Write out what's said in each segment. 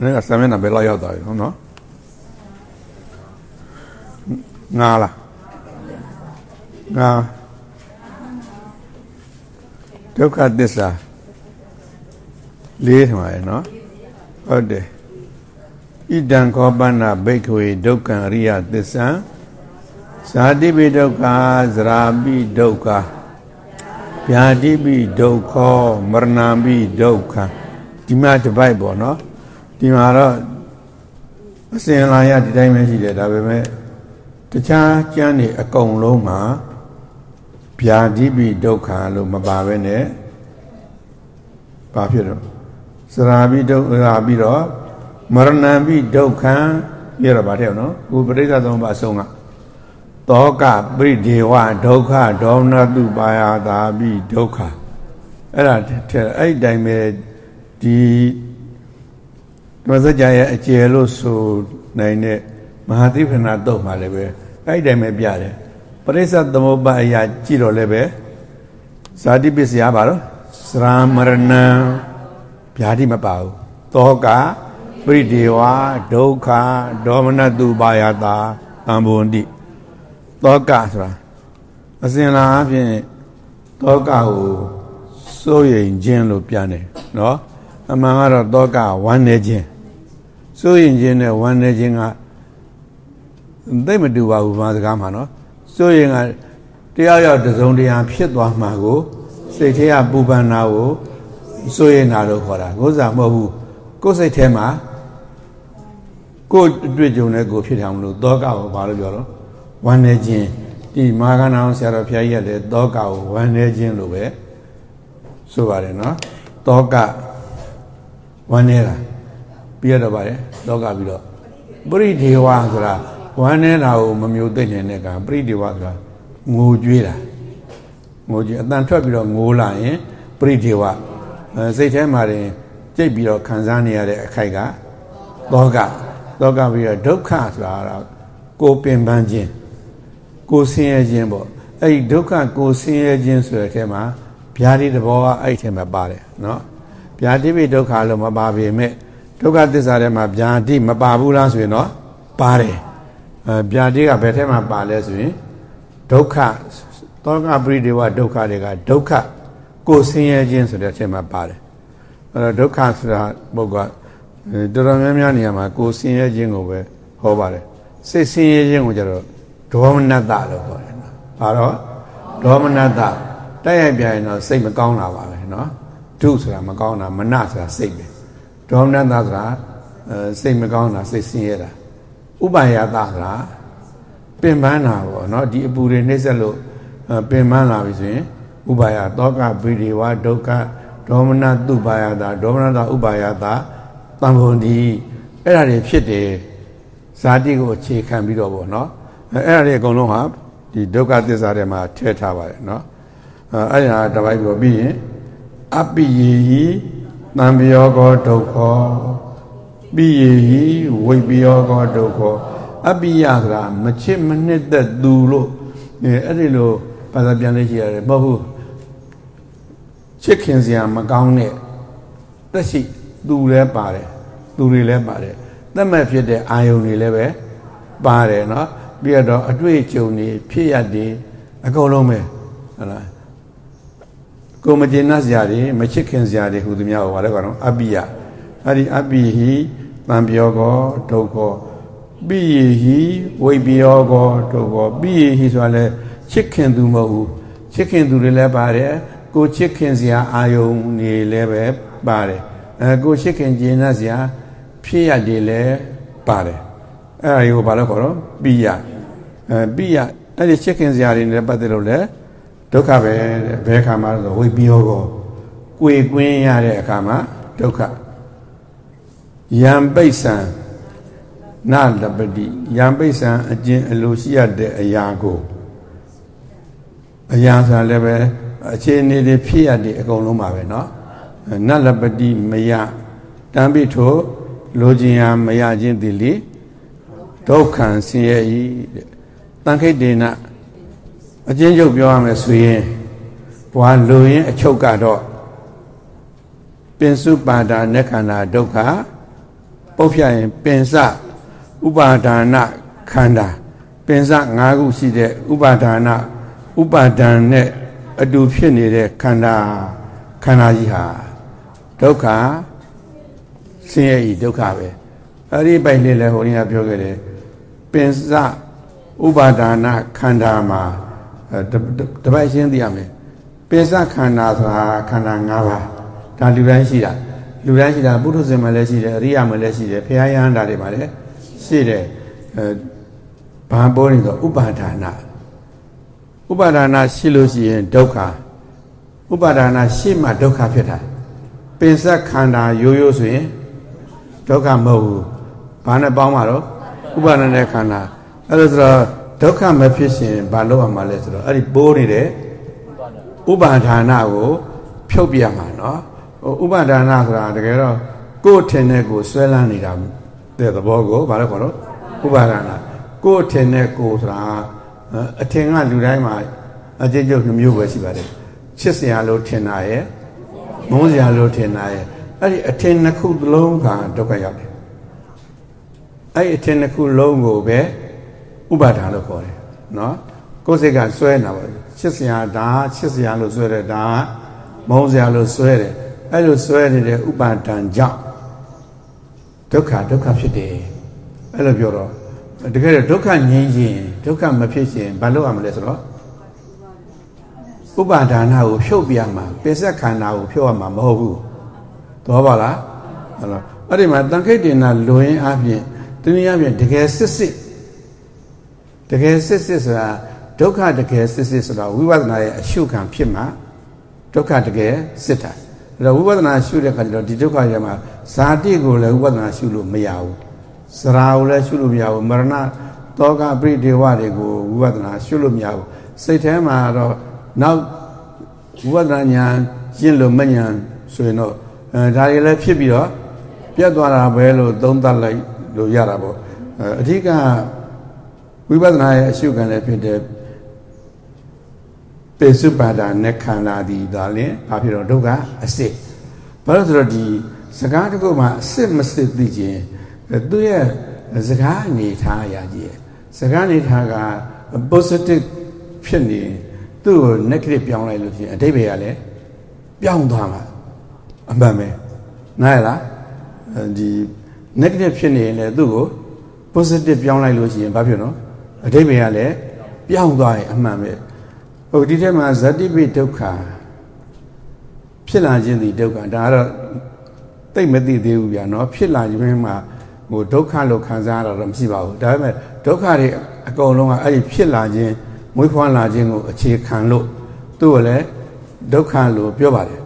မင်းကဆမ်းမျက်နှာပဲလောက်ရောက်သွားပြီဟုတ်နော်ငါလားငါဒုက္ခသစ္စာလေးထင်ပါရဲ့နော်ဟုတ်တယ်ဣဒံခောပနဘိက္ခဝေဒုက္ခံအရိယသစ္စာဇာတိပိဒုက္ခဇရာပိဒုက္ခဗျာတိပိဒုက္ခမရဏပိဒုက္ခဒီမှာတစ်ပိုက်ပေါ့နော် ဒီမှာတော့အစဉ်လာရဒီတိုင်းပဲရှိတယ်ဒါပေမဲ့တခြားကျမ်းတွေအကုန်လုံးမှာဗျာတိပိဒုက္ခလို့မပါဘဲနဲ့ဘာဖြစ်တော့စရာပိဒုက္ခပြီးတော့မရဏံပိဒုက္ခံပြရပါတဲ့နော်ကိုပရိစ္ဆသုံးပါအဆုံးကတောကပရိဒေဝဒုက္ခဒေါမနတုပါယတာပိဒုက္ခအဲ့ဒါအဲ့ဒီတိုင်းပဲဒီဓ မ္မစကြာရဲ့အကျယ်လို့ဆိုနိုင်တဲ့မဟာသီဖနာတုတ်မှာလည်းပဲအဲ့ဒီတိုင်းပဲပြတယ်ပရိစ္ဆသမုပ္ပါအရာကြည့်တော့လည်းပဲဇာတိပစ္စယပါတော့စရာမရဏံဗျာတိမပါဘူးတောကပရိဒေဝဒုက္ခဒေါမနတုပါယတာတံဘုံတိတောကဆိုတာအစဉ်လာအဖြစ်တောကကိုစိုးရိမ်ခြင်းလို့ပြန်တယ်နော်အမှန်ကတော့တောကဝမ်းနေခြင်း စိုးရိမ်ခြင်းနဲ့ဝမ်းနေခြင်းကသိမတူပါဘူးဘာစကားမှာနော်စိုးရိမ်ကတရားရောက်တစုံတရာဖြစ်သွားမှာကိုစိတ်ထဲကပူပန်တာကိုစိုးရိမ်တာလို့ခေါ်တာကိုယ်စားမဟုတ်ဘူးကိုယ်စိတ်ထဲမှာကိုယ်အတွေ့အကြုံနဲ့ကိုယ်ဖြစ်တယ်မလို့တောကကိုဘာလို့ပြောတော့ဝမ်းနေခြင်းဒီမာဂနာအောင်ဆရာတော်ဘုရားကြီးကလည်းတောကကိုဝမ်းနေခြင်းလို့ပဲဆိုပါတယ်နော်တောကဝမ်းနေတာ ပြီးရတော့ပါတယ်တောကပြီးတော့ပရိဒေဝဆိုတာဝမ်းနေတာကိုမမျိုးသိနေတဲ့ကပရိဒေဝဆိုတာငိုကြွေးတာငိုကြွေးအတန်ထွက်ပြီးတော့ငိုလာရင်ပရိဒေဝစိတ်ထဲမှာတင်ကြိတ်ပြီးတော့ခံစားနေရတဲ့အခိုက်ကတောကတောကပြီးတော့ဒုက္ခဆိုတာကိုပင်ပန်းခြင်းကိုဆင်းရဲခြင်းပေါ့အဲ့ဒီဒုက္ခကိုဆင်းရဲခြင်းဆိုတဲ့အထဲမှာဗျာတိတဘောကအဲ့ဒီထဲမှာပါတယ်နော်ဗျာတိပိဒုက္ခလို့မပါပေမဲ့ ဒုက္ခသစ္စာထဲမှာဗျာတိမပါဘူးလားဆိုရင်တော့ပါတယ်အဲဗျာတိကဘယ်ထဲမှာပါလဲဆိုရင်ဒုက္ခသောကပရိဒေဝဒုက္ခတွေကဒုက္ခကိုဆင်းရဲခြင်းဆိုတဲ့အထဲမှာပါတယ်အဲတော့ဒုက္ခဆိုတာပုဂ္ဂိုလ်တော်တော်များများနေရာမှာကိုဆင်းရဲခြင်းကိုပဲဟောပါတယ်စိတ်ဆင်းရဲခြင်းကိုကြတော့ဒေါမနတလို့ခေါ်တယ်နော်။ဘာတော့ဒေါမနတတိုက်ရိုက်ပြရင်တော့စိတ်မကောင်းတာပါပဲနော်။ဒုဆိုတာမကောင်းတာမနဆိုတာစိတ်ပဲ။ ဒေါမနတာဆိုတာစိတ်မကောင်းတာစိတ်ဆင်းရဲတာဥပါယတာဆိုတာပင်ပန်းတာပေါ့နော်ဒီအပူတွေနှိမ့်ဆက်လို့ပင်ပန်းလာပြီဆိုရင်ဥပါယတောကဗိဒေဝဒုက္ခဒေါမနတုပါယတာဒေါမနတာဥပါယတာတံပုံဒီအဲ့ဒါတွေဖြစ်တယ်ဇာတိကိုအခြေခံပြီးတော့ပေါ့နော်အဲ့ဒါတွေအကုန်လုံးဟာဒီဒုက္ခသစ္စာတွေမှာထည့်ထားပါတယ်နော်အဲ့ဒါတပိုက်ပြောပြီးရင်အပိယေဟိ တံပယောကောဒုက္ခပိယေဟိဝိပယောကောဒုက္ခအပိယဆိုတာမချစ်မနှစ်သက်သူလို့အဲ့ဒီလိုဘာသာပြန်လေးရှိရတယ်မဟုတ်ဘူးချစ်ခင်စရာမကောင်းတဲ့သက်ရှိသူလည်းပါတယ်သူတွေလည်းပါတယ်သက်မဲ့ဖြစ်တဲ့အာယုန်တွေလည်းပဲပါတယ်เนาะပြီးတော့အတွေ့အကြုံတွေဖြစ်ရတဲ့အကုန်လုံးပဲဟုတ်လား ကိုမကျေနပ်စရာတွေမချစ်ခင်စရာတွေဟူသည်များဟောပါလေကောင်အပိယအဲ့ဒီအပိဟိတံပြောကောဒုက္ခပိယဟိဝိပယောကောဒုက္ခပိယဟိဆိုတာလေချစ်ခင်သူမဟုတ်ဘူးချစ်ခင်သူတွေလည်းပါတယ်ကိုချစ်ခင်စရာအာယုန်တွေလည်းပဲပါတယ်အဲကိုချစ်ခင်ကျေနပ်စရာဖြစ်ရတွေလည်းပါတယ်အဲ့ဒါကိုဘာလို့ခေါ်တော့ပိယအဲပိယအဲ့ဒီချစ်ခင်စရာတွေနဲ့ပတ်သက်လို့လည်း ဒုက္ခပဲဘယ်ခါမှဆိုဝိပယောကိုကိုယ်ကွင်းရတဲ့အခါမှာဒုက္ခယံပိဋ္ဆံနလပတိယံပိဋ္ဆံအကျင့်အလိုရှိရတဲ့အရာကိုအရာဆိုလည်းပဲအခြေအနေတွေဖြစ်ရတဲ့အကုန်လုံးပါပဲเนาะနလပတိမယတံပိထိုလိုချင်ရာမရခြင်းသည်လေဒုက္ခံဆင်းရဲဤတဲ့တန်ခိတ်တေန အချင်းချုပ်ပြောရမယ်ဆိုရင်ဘွာလူရင်အချုပ်ကတော့ပင်စုပါဒာနက္ခန္ဓာဒုက္ခပုတ်ဖြတ်ရင်ပင်စဥပါဒါနခန္ဓာပင်စ၅ခုရှိတဲ့ဥပါဒါနဥပါဒံနဲ့အတူဖြစ်နေတဲ့ခန္ဓာခန္ဓာကြီးဟာဒုက္ခဆင်းရဲဤဒုက္ခပဲအဲ့ဒီပိုင်လေးလည်းဟိုနေ့ကပြောခဲ့တယ်ပင်စဥပါဒါနခန္ဓာမှာ တပိုက်ရှင်းသိရမယ်ပင်စခန္ဓာဆိုတာခန္ဓာ၅ပါးဒါလူတိုင်းရှိတာလူတိုင်းရှိတာပုထုဇဉ်မှာလည်းရှိတယ်အရိယာမှာလည်းရှိတယ်ဘုရားယဟန္တာတွေမှာလည်းရှိတယ်အဲဘာပေါ်နေတော့ဥပါဒါနဥပါဒါနရှိလို့ရှိရင်ဒုက္ခဥပါဒါနရှိမှဒုက္ခဖြစ်တာပင်စခန္ဓာရိုးရိုးဆိုရင်ဒုက္ခမဟုတ်ဘူးဘာနဲ့ပေါင်းမှာတော့ဥပါဒณะခန္ဓာအဲ့လိုဆိုတော့ ဒုက္ခမဖြစ်ရှင်ဘာလို့အောင်မလဲဆိုတော့အဲ့ဒီပိုးနေတဲ့ဥပါဒါနကိုဖြုတ်ပြရမှာเนาะဥပါဒါနဆိုတာတကယ်တော့ကိုယ်ထင်တဲ့ကိုဆွဲလန်းနေတာတဲ့သဘောကိုဘာလို့ခေါ်တော့ဥပါဒါနကိုယ်ထင်တဲ့ကိုဆိုတာအထင်ကလူတိုင်းမှာအကျဉ်းချုပ်နှမျိုးပဲရှိပါတယ်ချစ်စရာလို့ထင်တာရဲ့မုန်းစရာလို့ထင်တာရဲ့အဲ့ဒီအထင်နှစ်ခုလုံးကဒုက္ခရောက်တယ်အဲ့ဒီအထင်နှစ်ခုလုံးကိုပဲ ဥပါဒါလို့ခေါ်တယ်နော်ကိုယ်စိတ်ကစွဲနေတာပါချစ်စရာဒါချစ်စရာလို့စွဲတယ်ဒါမုန်းစရာလို့စွဲတယ်အဲ့လိုစွဲနေတဲ့ဥပါဒံကြောင့်ဒုက္ခဒုက္ခဖြစ်တယ်အဲ့လိုပြောတော့တကယ်တော့ဒုက္ခငြိမ်းခြင်းဒုက္ခမဖြစ်ခြင်းဘာလို့ရမလဲဆိုတော့ဥပါဒါနကိုဖြုတ်ပြမှာပိစက်ခန္ဓာကိုဖြုတ်ရမှာမဟုတ်ဘူးသဘောပါလားဟုတ်လားအဲ့ဒီမှာတန်ခိတ်တင်နာလွင်အပြင်တနည်းအားဖြင့်တကယ်စစ်စစ် တကယ်စစ်စစ်ဆိုတာဒုက္ခတကယ်စစ်စစ်ဆိုတာဝိပဿနာရဲ့အရှုခံဖြစ်မှာဒုက္ခတကယ်စစ်တာအဲ့တော့ဝိပဿနာရှုတဲ့ခါကျတော့ဒီဒုက္ခရဲ့မှာဇာတိကိုလည်းဝိပဿနာရှုလို့မရဘူးစရာကိုလည်းရှုလို့မရဘူးမရဏတောကပရိဒေဝတွေကိုဝိပဿနာရှုလို့မရဘူးစိတ်ထဲမှာတော့နောက်ဝိပဿနာဉာဏ်ရှင်းလို့မဉာဏ်ဆိုရင်တော့အဲဒါတွေလည်းဖြစ်ပြီးတော့ပြတ်သွားတာပဲလို့သုံးသပ်လိုက်လို့ရတာပေါ့အဓိက ဝိပဿနာရဲ့အရှုခံလည်းဖြစ်တဲ့ပေစုပါဒာနဲ့ခန္ဓာဒီဒါလည်းဘာဖြစ်တော့ဒုက္ခအစစ်ဘာလို့ဆိုတော့ဒီစကားတစ်ခုမှာအစစ်မစစ်သိခြင်းသူရဲ့စကားအနေထားအရာကြီးစကားအနေထားက positive ဖြစ်နေသူ့ကို negative ပြောင်းလိုက်လို့ရှိရင်အတိပ္ပယ်ကလည်းပြောင်းသွားမှာအမှန်ပဲနားရလားဒီ negative ဖြစ်နေရင်လည်းသူ့ကို positive ပြောင်းလိုက်လို့ရှိရင်ဘာဖြစ်နော် အတိပ္ပယ်ကလည်းပြောင်းသွားရင်အမှန်ပဲဟုတ်ဒီထဲမှာဇတိပိဒုက္ခဖြစ်လာခြင်းဒီဒုက္ခဒါကတော့သိမသိသေးဘူးဗျာနော်ဖြစ်လာခြင်းမှာဟိုဒုက္ခလို့ခံစားရတာတော့မရှိပါဘူးဒါပေမဲ့ဒုက္ခတွေအကုန်လုံးကအဲ့ဒီဖြစ်လာခြင်းမွေးဖွားလာခြင်းကိုအခြေခံလို့သူ့ကိုလည်းဒုက္ခလို့ပြောပါတယ်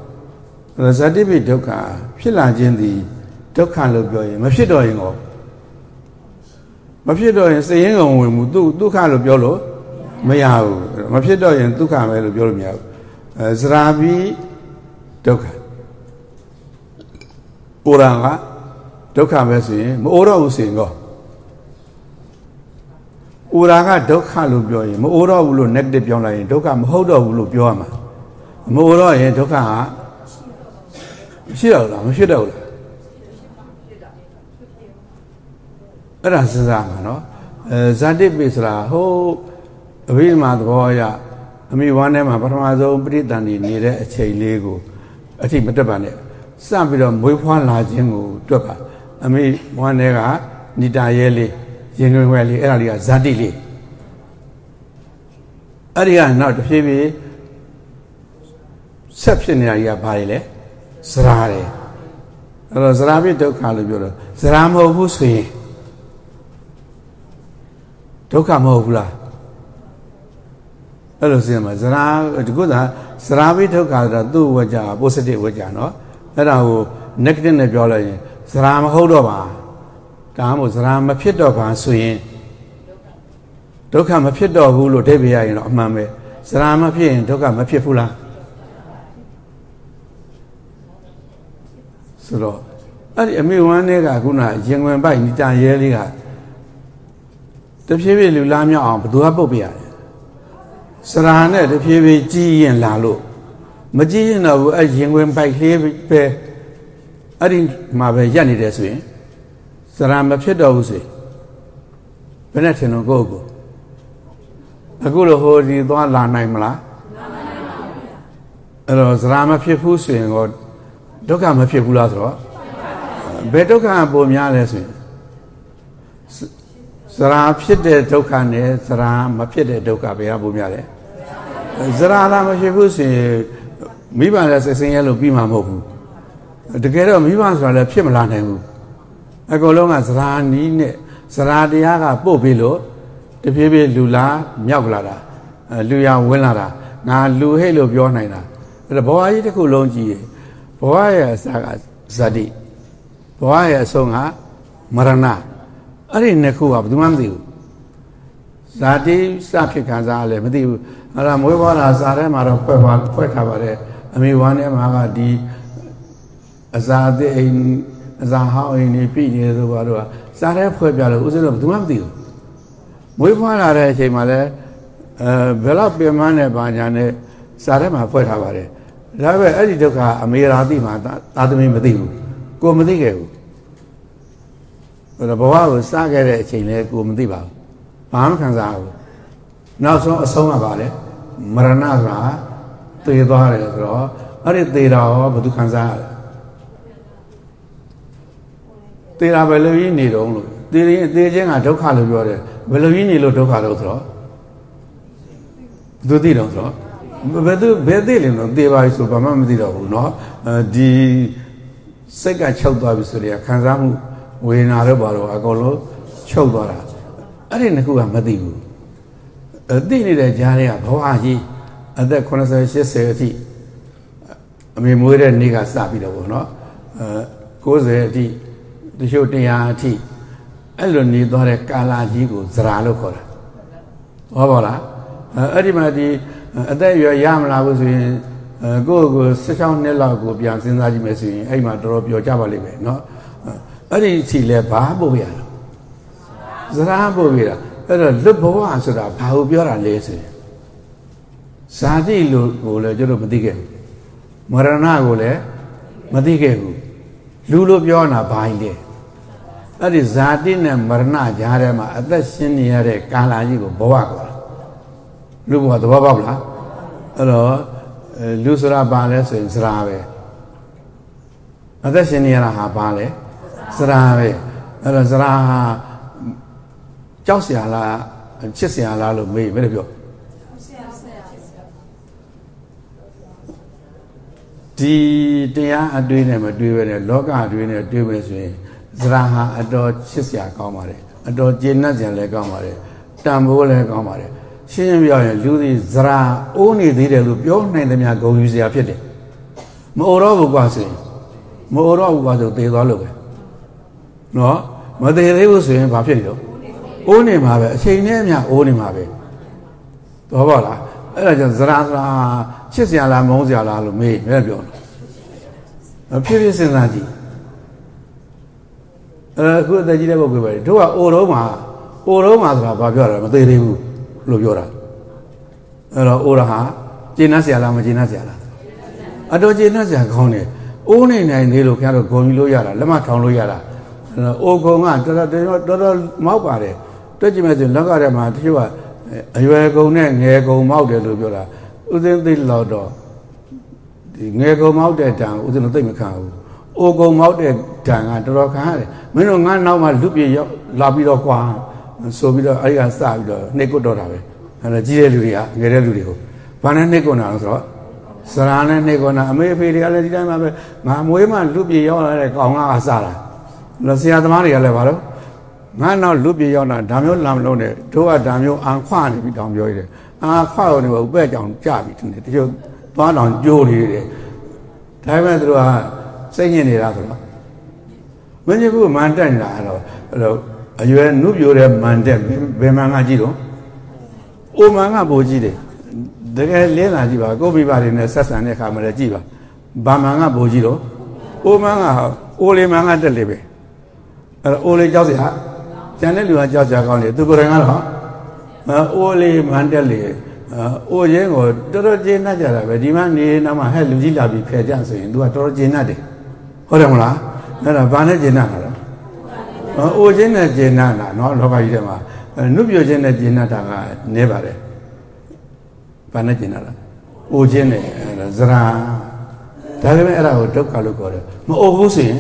ဇတိပိဒုက္ခဖြစ်လာခြင်းသည်ဒုက္ခလို့ပြောရင်မဖြစ်တော့ရင်ကော မဖြစ်တော့ရင်စိတ်ရင်းကုန်ဝင်မှုသူဒုက္ခလို့ပြောလို့မရဘူးမဖြစ်တော့ရင်ဒုက္ခပဲလို့ပြောလို့မရဘူးအဲဇရာပိဒုက္ခကိုရံကဒုက္ခပဲဆိုရင်မအိုးတော့ဘူးဆိုရင်ကောအိုရာကဒုက္ခလို့ပြောရင်မအိုးတော့ဘူးလို့ negative ပြောလိုက်ရင်ဒုက္ခမဟုတ်တော့ဘူးလို့ပြောရမှာမအိုးတော့ရင်ဒုက္ခဟာမရှိတော့လားမဖြစ်တော့ဘူးလား အဲ့ဒါစဉ်းစားမှာနော်အဲဇာတိပိဆိုတာဟိုအဘိဓမ္မာသဘောအရအမိဝမ်းထဲမှာပထမဆုံးပရိသန်နေနေတဲ့အချိန်လေးကိုအထိမတက်ပါနဲ့စပြီးတော့မွေးဖွားလာခြင်းကိုတွက်ပါအမိဝမ်းထဲကနိတာရဲလေးရင်ခွင်ခွဲလေးအဲ့ဒါလေးကဇာတိလေးအဲ့ဒီကနောက်တစ်ဖြည်းဖြည်းဆက်ဖြစ်နေတာကြီးကဘာတွေလဲဇရာတွေအဲ့တော့ဇရာပြဒုက္ခလို့ပြောတော့ဇရာမဟုတ်ဘူးဆိုရင် ဒုက္ခမဟုတ်ဘူးလားအဲ့လိုစဉ်းမှာဇရာဒီကုသာဇရာပြဒုက္ခဆိုတာသူ့ဝကြ positive ဝကြနော်အဲ့ဒါကို negative နဲ့ပြောလိုက်ရင်ဇရာမဟုတ်တော့ပါဒါမှမဟုတ်ဇရာမဖြစ်တော့ပါဆိုရင်ဒုက္ခမဖြစ်တော့ဘူးလို့အဓိပ္ပာယ်ရရင်တော့အမှန်ပဲဇရာမဖြစ်ရင်ဒုက္ခမဖြစ်ဘူးလားဆိုတော့အဲ့ဒီအမေဝမ်းတွေကခုနရင်ဝင်ပိုက်နိတာရဲလေးက တဖြည်းဖြည်းလူလားမြောက်အောင်ဘသူကပုတ်ပြရတယ်စရာနဲ့တဖြည်းဖြည်းကြီးရင်လာလို့မကြီးရင်တော့ဘူးအဲ့ရင်ဝင်ပိုက်လေးပဲအဲ့ဒီမှာပဲရက်နေတယ်ဆိုရင်ဇစရာမဖြစ်တော့ဘူးစေဘယ်နဲ့ထင်လို့ကိုယ့်ကိုအခုလိုဟိုဒီသွားလာနိုင်မလားအဲ့တော့စရာမဖြစ်ဘူးဆိုရင်တော့ဒုက္ခမဖြစ်ဘူးလားဆိုတော့ဘယ်ဒုက္ခပုံများလဲဆိုရင် စရာဖြစ်တဲ့ဒုက္ခနဲ့စရာမဖြစ်တဲ့ဒုက္ခဘယ်ကပုံများလဲစရာလာမဖြစ်ဘူးဆိုရင်မိဘလည်းစိတ်ဆင်းရဲလို့ပြီးမှာမဟုတ်ဘူးတကယ်တော့မိဘဆိုတာလည်းဖြစ်မလာနိုင်ဘူးအကုန်လုံးကစရာနီးနဲ့စရာတရားကပို့ပြီးလို့တဖြည်းဖြည်းလူလာမြောက်လာတာလူရဝင်လာတာငါလူဟဲ့လို့ပြောနိုင်တာအဲ့ဒါဘဝကြီးတစ်ခုလုံးကြည့်ရဘဝရဲ့အစကဇတိဘဝရဲ့အဆုံးကမရဏ အဲ့ဒီနှစ်ခုကဘယ်သူမှမသိဘူးဇာတိစဖြစ်ခံစားလဲမသိဘူးအဲ့ဒါမွေးဘွားလာစားထဲမှာတော့ဖွဲ့ပါဖွဲ့ထားပါတယ်အမေဝမ်းထဲမှာကဒီအစာအသစ်အိမ်အစာဟောင်းအိမ်နေပြည်နေဆိုတော့စားထဲဖွဲ့ပြလို့ဥစဉ်တော့ဘယ်သူမှမသိဘူးမွေးဖွားလာတဲ့အချိန်မှာလည်းအဲဘယ်တော့ပြင်မနဲ့ဘာညာနဲ့စားထဲမှာဖွဲ့ထားပါတယ်ဒါပေမဲ့အဲ့ဒီဒုက္ခအမေရာသိမှာသာသမီမသိဘူးကိုမသိခဲ့ဘူး ဘယ်ဘဝကိုစခဲ့တဲ့အချိန်လဲကိုမသိပါဘူးဘာမှခံစားဘူးနောက်ဆုံးအဆုံးကပါလေမရဏဆိုတာသေသွားတယ်ဆိုတော့အဲ့ဒီသေတာရောဘယ်သူခံစားရလဲသေတာပဲလို့ကြီးနေတော့လို့သေရင်သေခြင်းကဒုက္ခလို့ပြောတယ်ဘယ်လိုကြီးနေလို့ဒုက္ခလို့ဆိုတော့ဘယ်သူသိတော့ဆိုတော့ဘယ်သူဘယ်သိလဲတော့သေပါပြီဆိုဘာမှမသိတော့ဘူးเนาะဒီစိတ်ကချုပ်သွားပြီဆိုတော့ခံစားမှု ဝေဒနာတော့ဘာလို့အကုန်လုံးချုပ်သွားတာအဲ့ဒီနှစ်ခုကမသိဘူးသိနေတဲ့ကြားထဲကဘဝကြီးအသက်80 80အထိအမေမွေးတဲ့နေ့ကစပြီးတော့ဗောနော်အဲ90အထိတချို့100အထိအဲ့လိုနေသွားတဲ့ကာလာကြီးကိုဇရာလို့ခေါ်တာဟောပါလားအဲ့ဒီမှာဒီအသက်အရွယ်ရမလာဘူးဆိုရင်ကိုယ့်ကို16နှစ်လောက်ကိုပြန်စဉ်းစားကြည့်မယ်ဆိုရင်အဲ့မှာတော်တော်ပျော်ကြပါလိမ့်မယ်เนาะ အဲ့ဒီစီလဲဘာပို့ရလဲဇရာပို့ရတာအဲ့တော့လွတ်ဘဝဆိုတာဘာကိုပြောတာလဲဆိုရင်ဇာတိလို့ကိုလည်းကျွန်တော်မသိခဲ့ဘူးမရဏကိုလည်းမသိခဲ့ဘူးလူလို့ပြောတာဘာကြီးလဲအဲ့ဒီဇာတိနဲ့မရဏကြားထဲမှာအသက်ရှင်နေရတဲ့ကာလကြီးကိုဘဝခေါ်တာလူဘဝသဘောပေါက်လားအဲ့တော့လူဆိုတာဘာလဲဆိုရင်ဇရာပဲအသက်ရှင်နေရတာဟာဘာလဲ ဇရာပဲအဲ့တော့ဇရာဟာကြောက်เสียလားချစ်เสียလားလို့မေးဘယ်လိုပြောဒီတရားအတွေ့နဲ့မတွေ့ပဲနဲ့လောကအတွေ့နဲ့တွေ့ပဲဆိုရင်ဇရာဟာအတော်ချစ်စရာကောင်းပါတယ်အတော်ကျေနပ်စရာလည်းကောင်းပါတယ်တန်ဖိုးလည်းကောင်းပါတယ်ရှင်းရှင်းပြောရင်လူသည်ဇရာအိုးနေသေးတယ်လို့ပြောနိုင်သမျှဂုဏ်ယူစရာဖြစ်တယ်မအိုတော့ဘူးကွာဆိုရင်မအိုတော့ဘူးကွာဆိုသေသွားလို့ပဲ နော်မသေးသေးဘူးဆိုရင်ဘာဖြစ်နေတော့အိုးနေမှာပဲအချိန်နဲ့အမျှအိုးနေမှာပဲတော့ပါလားအဲ့ဒါကြောင့်ဇရာဇရာချစ်စရာလားမုန်းစရာလားလို့မေးဘယ်ပြောလို့ဖြစ်ဖြစ်စဉ်းစားကြည့်အဲအခုအသက်ကြီးတဲ့ပုဂ္ဂိုလ်ပဲတို့ကအိုတော့မှာအိုတော့မှာဆိုတာဘာပြောတာမသေးသေးဘူးလို့ပြောတာအဲ့တော့အိုရဟာကျင်းနှက်စရာလားမကျင်းနှက်စရာလားအတော်ကျင်းနှက်စရာကောင်းတယ်အိုးနေနိုင်သေးလို့ခင်ဗျားတို့ဂုံယူလို့ရတာလက်မထောင်လို့ရတာ အိုကုံကတော်တော်တော်တော်မောက်ပါတယ်တွက်ကြည့်မယ်ဆိုရင်လောကထဲမှာတချို့ကအရွယ်ကုံနဲ့ငယ်ကုံမောက်တယ်လို့ပြောတာဥစဉ်သိလောက်တော့ဒီငယ်ကုံမောက်တဲ့တံဥစဉ်သိမခံဘူးအိုကုံမောက်တဲ့တံကတော်တော်ခံရတယ်မင်းတို့ငါနောက်မှလူပြေရောက်လာပြီးတော့ကွာဆိုပြီးတော့အဲဒီကစပြီးတော့နှိတ်ကွတော့တာပဲအဲဒါကြီးတဲ့လူတွေကငယ်တဲ့လူတွေကိုဘာနဲ့နှိတ်ကွတာလဲဆိုတော့စရာနဲ့နှိတ်ကွတာအမေအဖေတွေကလည်းဒီတိုင်းမှာပဲငါမွေးမှလူပြေရောက်လာတဲ့ကောင်ကစတာ လို့ဆရာသမားတွေကလည်းဘာလို့ငါနောက်လူပြေရောက်တာဒါမျိုးလာမလို့နဲ့တို့ကဒါမျိုးအန်ခွနေပြီတောင်ပြောရတယ်အာခွရောနေဥပဲ့ကြောင်ကြပြီတချို့သွားတောင်ကြိုးနေတယ်ဒါပေမဲ့သူတို့ကစိတ်ညစ်နေတာဆိုတော့မင်းကြီးကမန်တက်နေတာအဲ့တော့အဲ့တော့အရွယ်နုပြိုတဲ့မန်တက်ဘယ်မှန်ကကြည့်တော့အိုမန်ကပိုကြည့်တယ်တကယ်လင်းလာကြည့်ပါကိုမိဘတွေနဲ့ဆက်ဆံတဲ့အခါမှာလည်းကြည့်ပါဘာမန်ကပိုကြည့်တော့အိုမန်ကအိုလေးမန်ကတက်လေပဲ အဲ့တော့အိုလေးကြောက်စရာကျန်တဲ့လူကကြောက်ကြကောင်းတယ်သူကိုယ်တိုင်ကတော့အိုးလေးမန်တက်လေအိုးချင်းကိုတော်တော်ကျဉ်းတတ်ကြတာပဲဒီမှနေနောက်မှဟဲ့လူကြီးလာပြီးဖယ်ကြဆိုရင် तू ကတော်တော်ကျဉ်းတတ်တယ်ဟုတ်တယ်မလားအဲ့ဒါဘာနဲ့ကျဉ်းတတ်တာလဲအိုခြင်းနဲ့ကျေနပ်တာနော်လောကကြီးထဲမှာနုပြခြင်းနဲ့ကျေနပ်တာကနည်းပါတယ်ဘာနဲ့ကျေနပ်လားအိုခြင်းနဲ့ဇရာဒါပေမဲ့အဲ့ဒါကိုဒုက္ခလို့ခေါ်တယ်မအိုဘူးဆိုရင်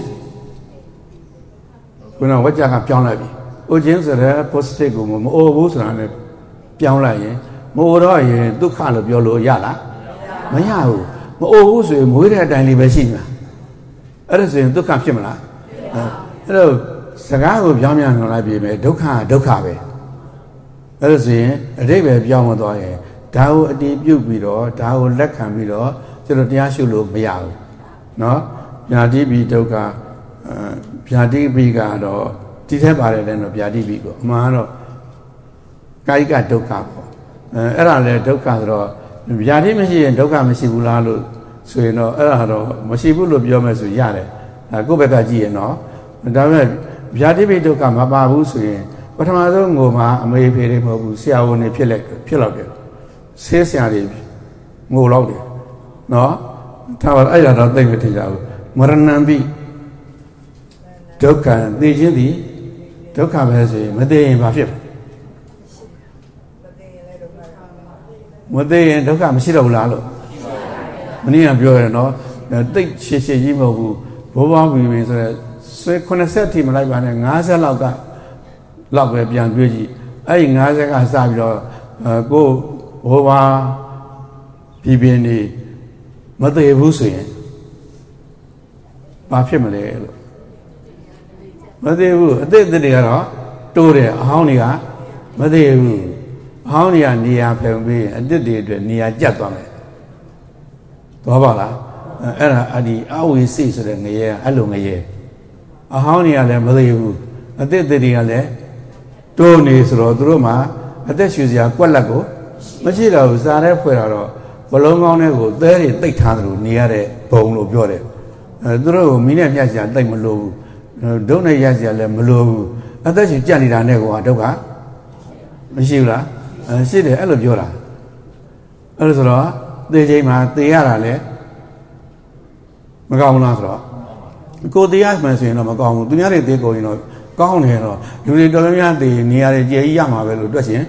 ခုနဝကြကပြောင်းလိုက်ပြီအိုခြင်းဆိုတဲ့ positive ကိုမအိုဘူးဆိုတာနဲ့ပြောင်းလိုက်ရင်မအိုတော့ရင်ဒုက္ခလို့ပြောလို့ရလားမရဘူးမအိုဘူးဆိုရင်မွေးတဲ့အတိုင်းလေးပဲရှိမှာအဲ့ဒါဆိုရင်ဒုက္ခဖြစ်မလားအဲ့တော့စကားကိုပြောင်းပြန်လာလိုက်ပြီမယ်ဒုက္ခဒုက္ခပဲအဲ့ဒါဆိုရင်အတိတ်ပဲပြောင်းမသွားရင်ဒါကိုအတည်ပြုတ်ပြီးတော့ဒါကိုလက်ခံပြီးတော့ကျွန်တော်တရားရှုလို့မရဘူးเนาะဗျာတိပိဒုက္ခ ဗျာတိပိကတော့ဒီထက်ပါတယ်လဲတော့ဗျာတိပိကိုအမှန်ကတော့ကာယကဒုက္ခပေါ့အဲအဲ့ဒါလဲဒုက္ခဆိုတော့ဗျာတိမရှိရင်ဒုက္ခမရှိဘူးလားလို့ဆိုရင်တော့အဲ့ဒါတော့မရှိဘူးလို့ပြောမယ်ဆိုရတယ်အဲကိုယ့်ဘက်ကကြည့်ရင်တော့ဒါပေမဲ့ဗျာတိပိဒုက္ခမပါဘူးဆိုရင်ပထမဆုံးငိုမှာအမေဖေတွေမဟုတ်ဘူးဆရာဝန်တွေဖြစ်လိုက်ဖြစ်တော့တယ်ဆေးဆရာတွေငိုတော့တယ်နော်ဒါပါအဲ့ဒါတော့သိမထင်ကြဘူးမရဏံပိ ဒုက္ခသိခြင်းသည်ဒုက္ခပဲဆိုရင်မသိရင်ဘာဖြစ်မသိရင်ဒုက္ခမရှိတော့ဘူးလားလို့မင်းကပြောရနော်တိတ်ရှည်ရှည်ကြီးမဟုတ်ဘူးဘောဘောဝီဝီဆိုရဲဆွဲ80ထိမလိုက်ပါနဲ့50လောက်ကလောက်ပဲပြန်တွေးကြည့်အဲ့ဒီ50ကစပြီးတော့ကိုဘောဘာပြည်ပြင်းနေမသေးဘူးဆိုရင်ဘာဖြစ်မလဲလို့ မသေးဘူးအသက်အသက်တွေကတော့တိုးတယ်အဟောင်းတွေကမသေးဘူးအဟောင်းတွေကနေရာဖယ်ပြီးအသက်တွေအတွက်နေရာကျတ်သွားမယ်သွားပါလားအဲ့ဒါအဒီအဝိစိဆိုတဲ့ငရဲအဲ့လိုငရဲအဟောင်းတွေကလည်းမသေးဘူးအသက်တွေကလည်းတိုးနေဆိုတော့သူတို့မှာအသက်ရှူစရာကွက်လက်ကိုမရှိတော့ဘူးစားတဲ့ဖွဲ့တာတော့ဘလုံးကောင်းတဲ့ကိုသဲတွေတိတ်ထားတယ်လို့နေရတဲ့ဘုံလို့ပြောတယ်အဲသူတို့ကမီးနဲ့မြတ်စရာတိတ်မလို့ဘူး ဒုတ်နဲ့ရစရာလည်းမလို့ဘူးအသက်ရှင်ကြက်နေတာနဲ့ကောဒုက္ခမရှိဘူးလားအဲရှိတယ်အဲ့လိုပြောတာအဲ့လိုဆိုတော့သေချိန်မှာသေရတာလည်းမကောင်းဘူးလားဆိုတော့ကိုသေရမှန်ဆိုရင်တော့မကောင်းဘူးသူများတွေသေကုန်ရင်တော့ကောင်းတယ်တော့လူတွေတော်တော်များသေနေရာတွေကြည်ကြီးရမှာပဲလို့တွက်ရှင်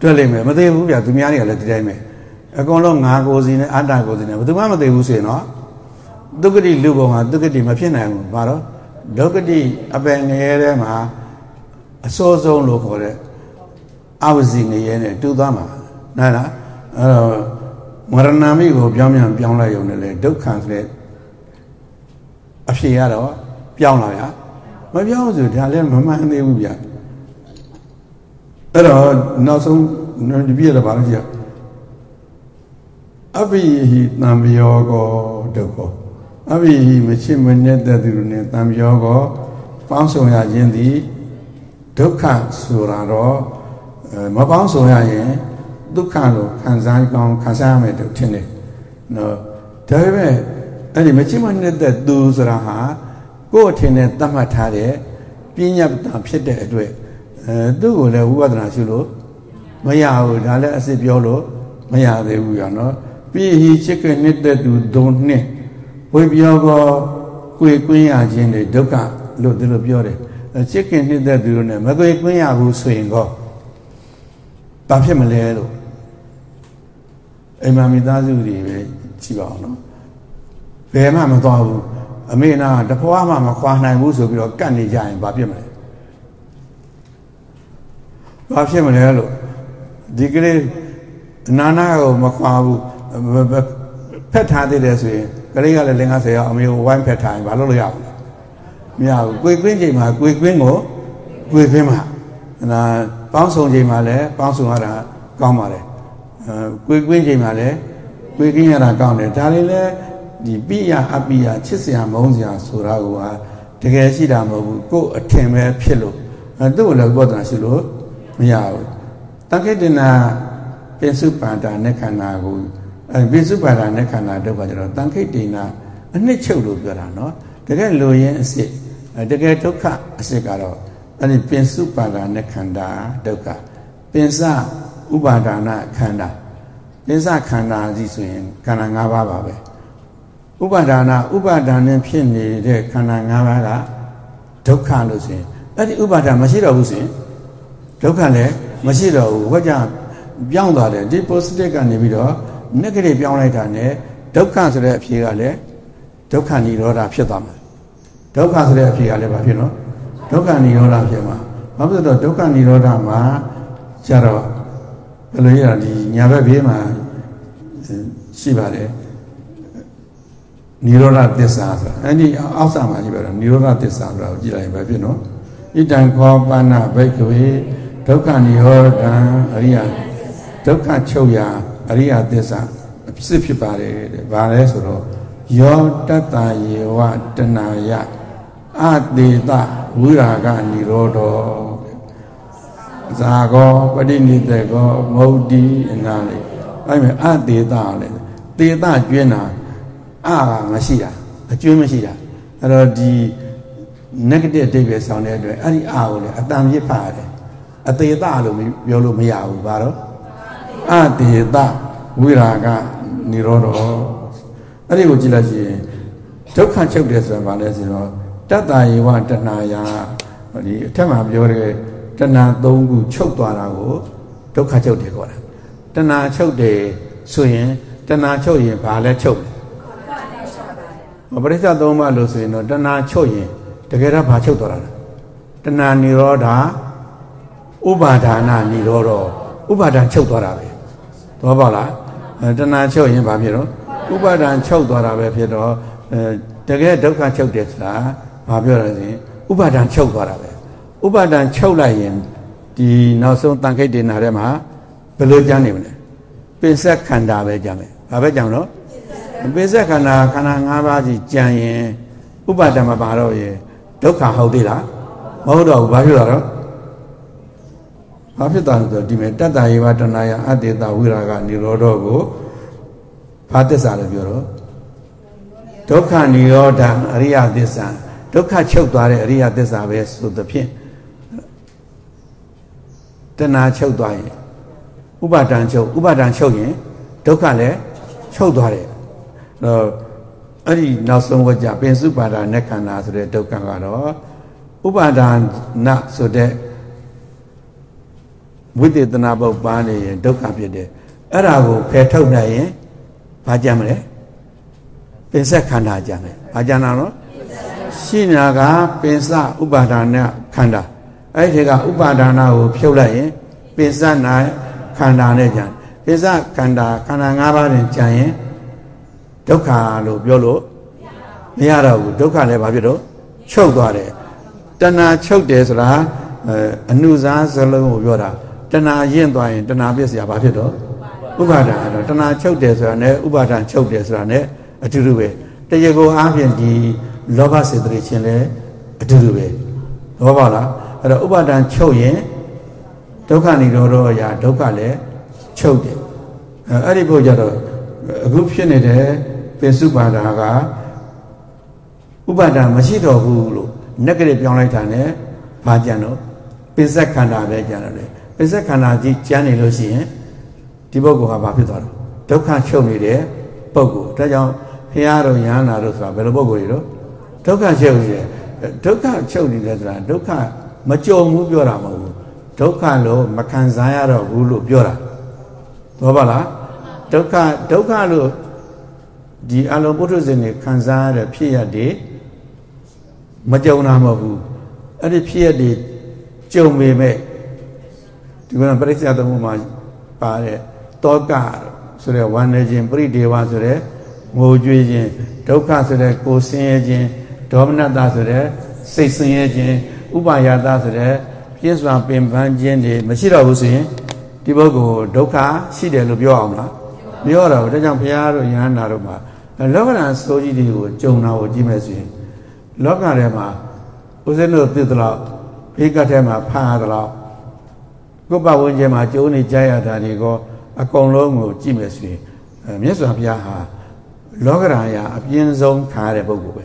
တွက်လိမ့်မယ်မသေးဘူးဗျာသူများတွေကလည်းဒီတိုင်းပဲအကုန်လုံးငါကိုယ်စီနဲ့အတ္တကိုယ်စီနဲ့ဘယ်သူမှမသိဘူးဆိုရင်တော့ဒုက္ခတိလူပုံဟာဒုက္ခတိမဖြစ်နိုင်ဘူးဘာတော့ ဒုက္ခတိအပယ်ငရဲထဲမှာအစိုးဆုံးလို့ခေါ်တဲ့အဝစီငရဲနဲ့တူသွားမှာနားလားအဲ့တော့မရဏမိကိုပြောင်းပြန်ပြောင်းလိုက်ရုံနဲ့လေဒုက္ခဆိုတဲ့အဖြစ်ရတော့ပြောင်းလာရမပြောင်းဆိုဒါလည်းမမှန်သေးဘူးဗျအဲ့တော့နောက်ဆုံးဒီပြည့်တော့ဗာလို့ကြည့်အဘိဟိတံပယောကောဒုက္ခ အဘိဟိမချစ်မနဲ့တဲ့သူနဲ့တံပယောကောပေါင်းဆောင်ရခြင်းသည်ဒုက္ခဆိုတာတော့မပေါင်းဆောင်ရရင်ဒုက္ခလို့ခံစားကောင်းခံစားရမယ်လို့ထင်တယ်နော်ဒါပေမဲ့အဲ့ဒီမချစ်မနဲ့တဲ့သူဆိုတာဟာကိုယ့်အထင်နဲ့သတ်မှတ်ထားတဲ့ပညာပတ္တဖြစ်တဲ့အတွက်အဲသူ့ကိုလည်းဝိပဿနာရှုလို့မရဘူးဒါလည်းအစစ်ပြောလို့မရသေးဘူးရနော်ပိဟိချစ်ကနှစ်တဲ့သူဒုံနှစ် ဝိပြောကောကိုယ်ကွင်းရခြင်းတွေဒုက္ခလို့ဒီလိုပြောတယ်ချစ်ခင်နှစ်တဲ့သူတို့နဲ့မကိုယ်ကွင်းရဘူးဆိုရင်ကောဘာဖြစ်မလဲလို့အိမ်မမိသားစုတွေပဲကြည့်ပါအောင်နော်ဘယ်မှမသွားဘူးအမေနာတဖွားမှမခွာနိုင်ဘူးဆိုပြီးတော့ကတ်နေကြရင်ဘာဖြစ်မလဲဘာဖြစ်မလဲလို့ဒီကလေးနာနာကိုမခွာဘူးဖက်ထားသေးတယ်ဆိုရင် ကလေးကလည်းလင်္ကာဆယ်ရောက်အမေကိုဝိုင်းဖက်ထားရင်ဘာလုပ်လို့ရမလဲမရဘူးကိုယ်ကွင်းချိန်မှာကိုယ်ကွင်းကိုကိုယ်ကွင်းမှာနာပေါင်းဆောင်ချိန်မှာလည်းပေါင်းဆောင်ရတာကောင်းပါတယ်အဲကိုယ်ကွင်းချိန်မှာလည်းကိုယ်ကွင်းရတာကောင်းတယ်ဒါလေးလည်းဒီပိယအပိယချစ်စရာမုန်းစရာဆိုတာကတကယ်ရှိတာမဟုတ်ဘူးကိုယ်အထင်ပဲဖြစ်လို့အဲသူ့ကိုလည်းဘောဓနာရှိလို့မရဘူးတက္ကိတနာပိစုပါဒာနဲ့ခန္ဓာကို အဲပိစုပါဒာနဲ့ခန္ဓာဒုက္ခကျတော့တန်ခိတ်တိနာအနှစ်ချုပ်လို့ပြောတာနော်တကယ်လိုရင်းအစစ်တကယ်ဒုက္ခအစစ်ကတော့အဲ့ဒီပိစုပါဒာနဲ့ခန္ဓာဒုက္ခပိစဥပါဒနာခန္ဓာပိစခန္ဓာကြီးဆိုရင်ခန္ဓာ၅ပါးပါပဲဥပါဒနာဥပါဒာနဲ့ဖြစ်နေတဲ့ခန္ဓာ၅ပါးကဒုက္ခလို့ဆိုရင်အဲ့ဒီဥပါဒမရှိတော့ဘူးဆိုရင်ဒုက္ခလည်းမရှိတော့ဘူးဘာကြောင့်ပြောင်းသွားတယ်ဒီ positive ကနေပြီးတော့ negative ပြောင်းလိုက်တာ ਨੇ ဒုက္ခဆိုတဲ့အဖြေကလည်းဒုက္ခនិရောဓဖြစ်သွားမှာဒုက္ခဆိုတဲ့အဖြေကလည်းဘာဖြစ်နော်ဒုက္ခនិရောဓဖြစ်မှာဘာဖြစ်လို့ဒုက္ခនិရောဓမှာကျတော့ဘယ်လိုရဒီညာဘက်ဘေးမှာရှိပါတယ်និရောဓသစ္စာဆိုတာအဲ့ဒီအောက်ဆာမှာရှိပါတော့និရောဓသစ္စာဆိုတာကိုကြည့်လိုက်ရင်ပဲဖြစ်နော်ဣတံခောပါဏဘိက္ခဝေဒုက္ခនិရောဓံအရိယဒုက္ခချုပ်ရာ အရိယသစ္စာဖြစ်ဖြစ်ပါတယ်တဲ့။ဘာလဲဆိုတော့ယောတတ္တယေဝတဏယအတေတဝိရာဂនិရောဓောဇာကောပဋိနိတေကောမௌတိအနာလေအဲ့မဲ့အတေတလေတေတကျွင်းတာအာမရှိတာအကျွင်းမရှိတာအဲ့တော့ဒီ negative အတိတ်ပဲဆောင်းတဲ့အတွက်အဲ့ဒီအာကိုလေအတန်ပြစ်ဖတ်ရတယ်အသေးတလို့ပြောလို့မရဘူးဘာတော့ အတေတဝိရာကနိရောဓအဲ့ဒီကိုကြည့်လိုက်ရင်ဒုက္ခချုပ်တယ်ဆိုတာဘာလဲဆိုတော့တတ္တယေဝတဏယာဒီအထက်မှာပြောတဲ့တဏ၃ခုချုပ်သွားတာကိုဒုက္ခချုပ်တယ်ခေါ်တာတဏချုပ်တယ်ဆိုရင်တဏချုပ်ရင်ဘာလဲချုပ်လဲပရိစ္ဆသုံးပါလို့ဆိုရင်တော့တဏချုပ်ရင်တကယ်တော့ဘာချုပ်သွားတာလဲတဏနိရောဓဥပါဒါနနိရောဓဥပါဒံချုပ်သွားတာပဲ သဘောပေါက်လားတဏှာချုပ်ရင်ဘာဖြစ်တော့ဥပါဒံချုပ်သွားတာပဲဖြစ်တော့တကယ်ဒုက္ခချုပ်တယ်ဆိုတာဘာပြောရလဲဥပါဒံချုပ်သွားတာပဲဥပါဒံချုပ်လိုက်ရင်ဒီနောက်ဆုံးတန်ခိတ်တင်နာထဲမှာဘယ်လိုကြမ်းနေမလဲပိစက်ခန္ဓာပဲကြမ်းမယ်ဘာပဲကြမ်းတော့ပိစက်ခန္ဓာခန္ဓာ၅ပါးကြီးကြံရင်ဥပါဒံမပါတော့ရင်ဒုက္ခဟုတ်သေးလားမဟုတ်တော့ဘူးဘာဖြစ်သွားတော့ ဘာဖြစ်သွားလဲဆိုဒီမဲ့တတ္တယေဝတဏယအတ္တေတဝိရာဂនិရောဓကိုဘာသစ္စာလဲပြောတော့ဒုက္ခនិရောဓအရိယသစ္စာဒုက္ခချုပ်သွားတဲ့အရိယသစ္စာပဲဆိုသဖြင့်တဏှာချုပ်သွားရင်ဥပါဒံချုပ်ဥပါဒံချုပ်ရင်ဒုက္ခလည်းချုပ်သွားတယ်အဲတော့အဲ့ဒီနောက်ဆုံးဝကြပင်စုပါဒာနဲ့ခန္ဓာဆိုတဲ့ဒုက္ခကတော့ဥပါဒနာဆိုတဲ့ ဝိသေသနာပုတ်ပါနေရင်ဒုက္ခဖြစ်တယ်အဲ့ဒါကိုဖယ်ထုတ်နိုင်ရင်ဘာကြမ်းမလဲပင်ဆက်ခန္ဓာကြမ်းတယ်ဘာကြမ်းတာနော်ရှိနာကပင်စဥပါဒနာခန္ဓာအဲ့ဒီကဥပါဒနာကိုဖြုတ်လိုက်ရင်ပင်စနာခန္ဓာနဲ့ကြမ်းပင်စခန္ဓာခန္ဓာ၅ပါးနဲ့ကြမ်းရင်ဒုက္ခလို့ပြောလို့မရတော့ဘူးဒုက္ခလည်းဘာဖြစ်တော့ချုပ်သွားတယ်တဏှာချုပ်တယ်ဆိုတာအနုစားစလုံးကိုပြောတာ တဏှာရင့်သွားရင်တဏှာပြည့်စရာဘာဖြစ်တော့ဥပါဒံအဲ့တော့တဏှာချုပ်တယ်ဆိုတာနဲ့ဥပါဒံချုပ်တယ်ဆိုတာနဲ့အတူတူပဲတရားကိုအားဖြင့်ဒီလောဘစေတသိက်ချင်းလည်းအတူတူပဲဘောပါလားအဲ့တော့ဥပါဒံချုပ်ရင်ဒုက္ခនិရောဓအရာဒုက္ခလည်းချုပ်တယ်အဲ့ဒီဘုရားကြတော့အခုဖြစ်နေတဲ့ပိစုပါဒာကဥပါဒံမရှိတော့ဘူးလို့နက်ကလေးပြောင်းလိုက်တာ ਨੇ ဘာကြံတော့ပိစက်ခန္ဓာပဲကြံတယ် ပိစက်ခန္ဓာကြီးကြံနေလို့ရှိရင်ဒီပုဂ္ဂိုလ်ဟာဘာဖြစ်သွားတော့ဒုက္ခချုပ်နေတဲ့ပုဂ္ဂိုလ်ဒါကြောင့်ဘုရားတော်ယဟနာတို့ဆိုတာဘယ်လိုပုဂ္ဂိုလ်တွေတော့ဒုက္ခချုပ်နေတယ်ဒုက္ခချုပ်နေတယ်ဆိုတာဒုက္ခမကြုံဘူးပြောတာမဟုတ်ဘူးဒုက္ခလို့မခံစားရတော့ဘူးလို့ပြောတာသောပါလားဒုက္ခဒုက္ခလို့ဒီအလုံးပုထုဇဉ်တွေခံစားရတဲ့ဖြစ်ရတဲ့မကြုံတာမဟုတ်ဘူးအဲ့ဒီဖြစ်ရတဲ့ကြုံပေမဲ့ ဒီကပရိစ္ဆေသမုမှာပါတဲ့တောကဆိုတဲ့ဝန္နေခြင်းပရိဒေဝဆိုတဲ့ငိုကြွေးခြင်းဒုက္ခဆိုတဲ့ကိုယ်ဆင်းရဲခြင်းဒေါမနတဆိုတဲ့စိတ်ဆင်းရဲခြင်းဥပါယတဆိုတဲ့ပြည့်စွာပင်ပန်းခြင်းတွေမရှိတော့ဘူးဆိုရင်ဒီပုဂ္ဂိုလ်ဒုက္ခရှိတယ်လို့ပြောအောင်လားမပြောတော့ဘူးဒါကြောင့်ဘုရားတို့ယဟန္တာတို့မှာလောကဓာတ်စိုးကြီးတွေကိုကြုံတာကိုကြည့်မယ်ဆိုရင်လောကထဲမှာဦးဇင်းတို့သိသလောက်ဘေးကထဲမှာဖန်ရသလောက် ကိုယ်ပဝန်းကျင်မှာကျိုးနေကြရတာတွေကအကုန်လုံးကိုကြည့်မယ်ဆိုရင်မြတ်စွာဘုရားဟာလောကဓာတ်ရာအပြင်းဆုံးခါရတဲ့ပုဂ္ဂိုလ်ပဲ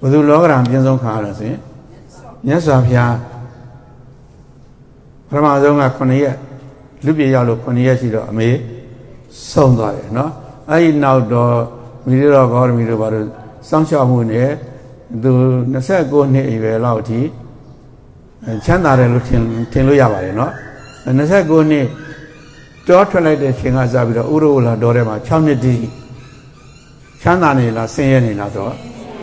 ဘယ်သူလောကဓာတ်အပြင်းဆုံးခါရလဲဆိုရင်မြတ်စွာဘုရားပထမဆုံးက9ရက်လူပြေရောက်လို့9ရက်ရှိတော့အမေဆုံးသွားတယ်နော်အဲ့ဒီနောက်တော့မိရတော်ဂေါရမီတို့ဘာလို့စောင့်ရှောက်မှုနဲ့သူ29နှစ်အရွယ်လောက်အထိ ချမ်းသာတယ်လို့ထင်ထင်လို့ရပါတယ်เนาะ29နှစ်တောထွက်လိုက်တဲ့ချိန်ကစပြီးတော့ဥရဝလာတော်ထဲမှာ6နှစ်တိချမ်းသာနေလားဆင်းရဲနေလားဆိုတော့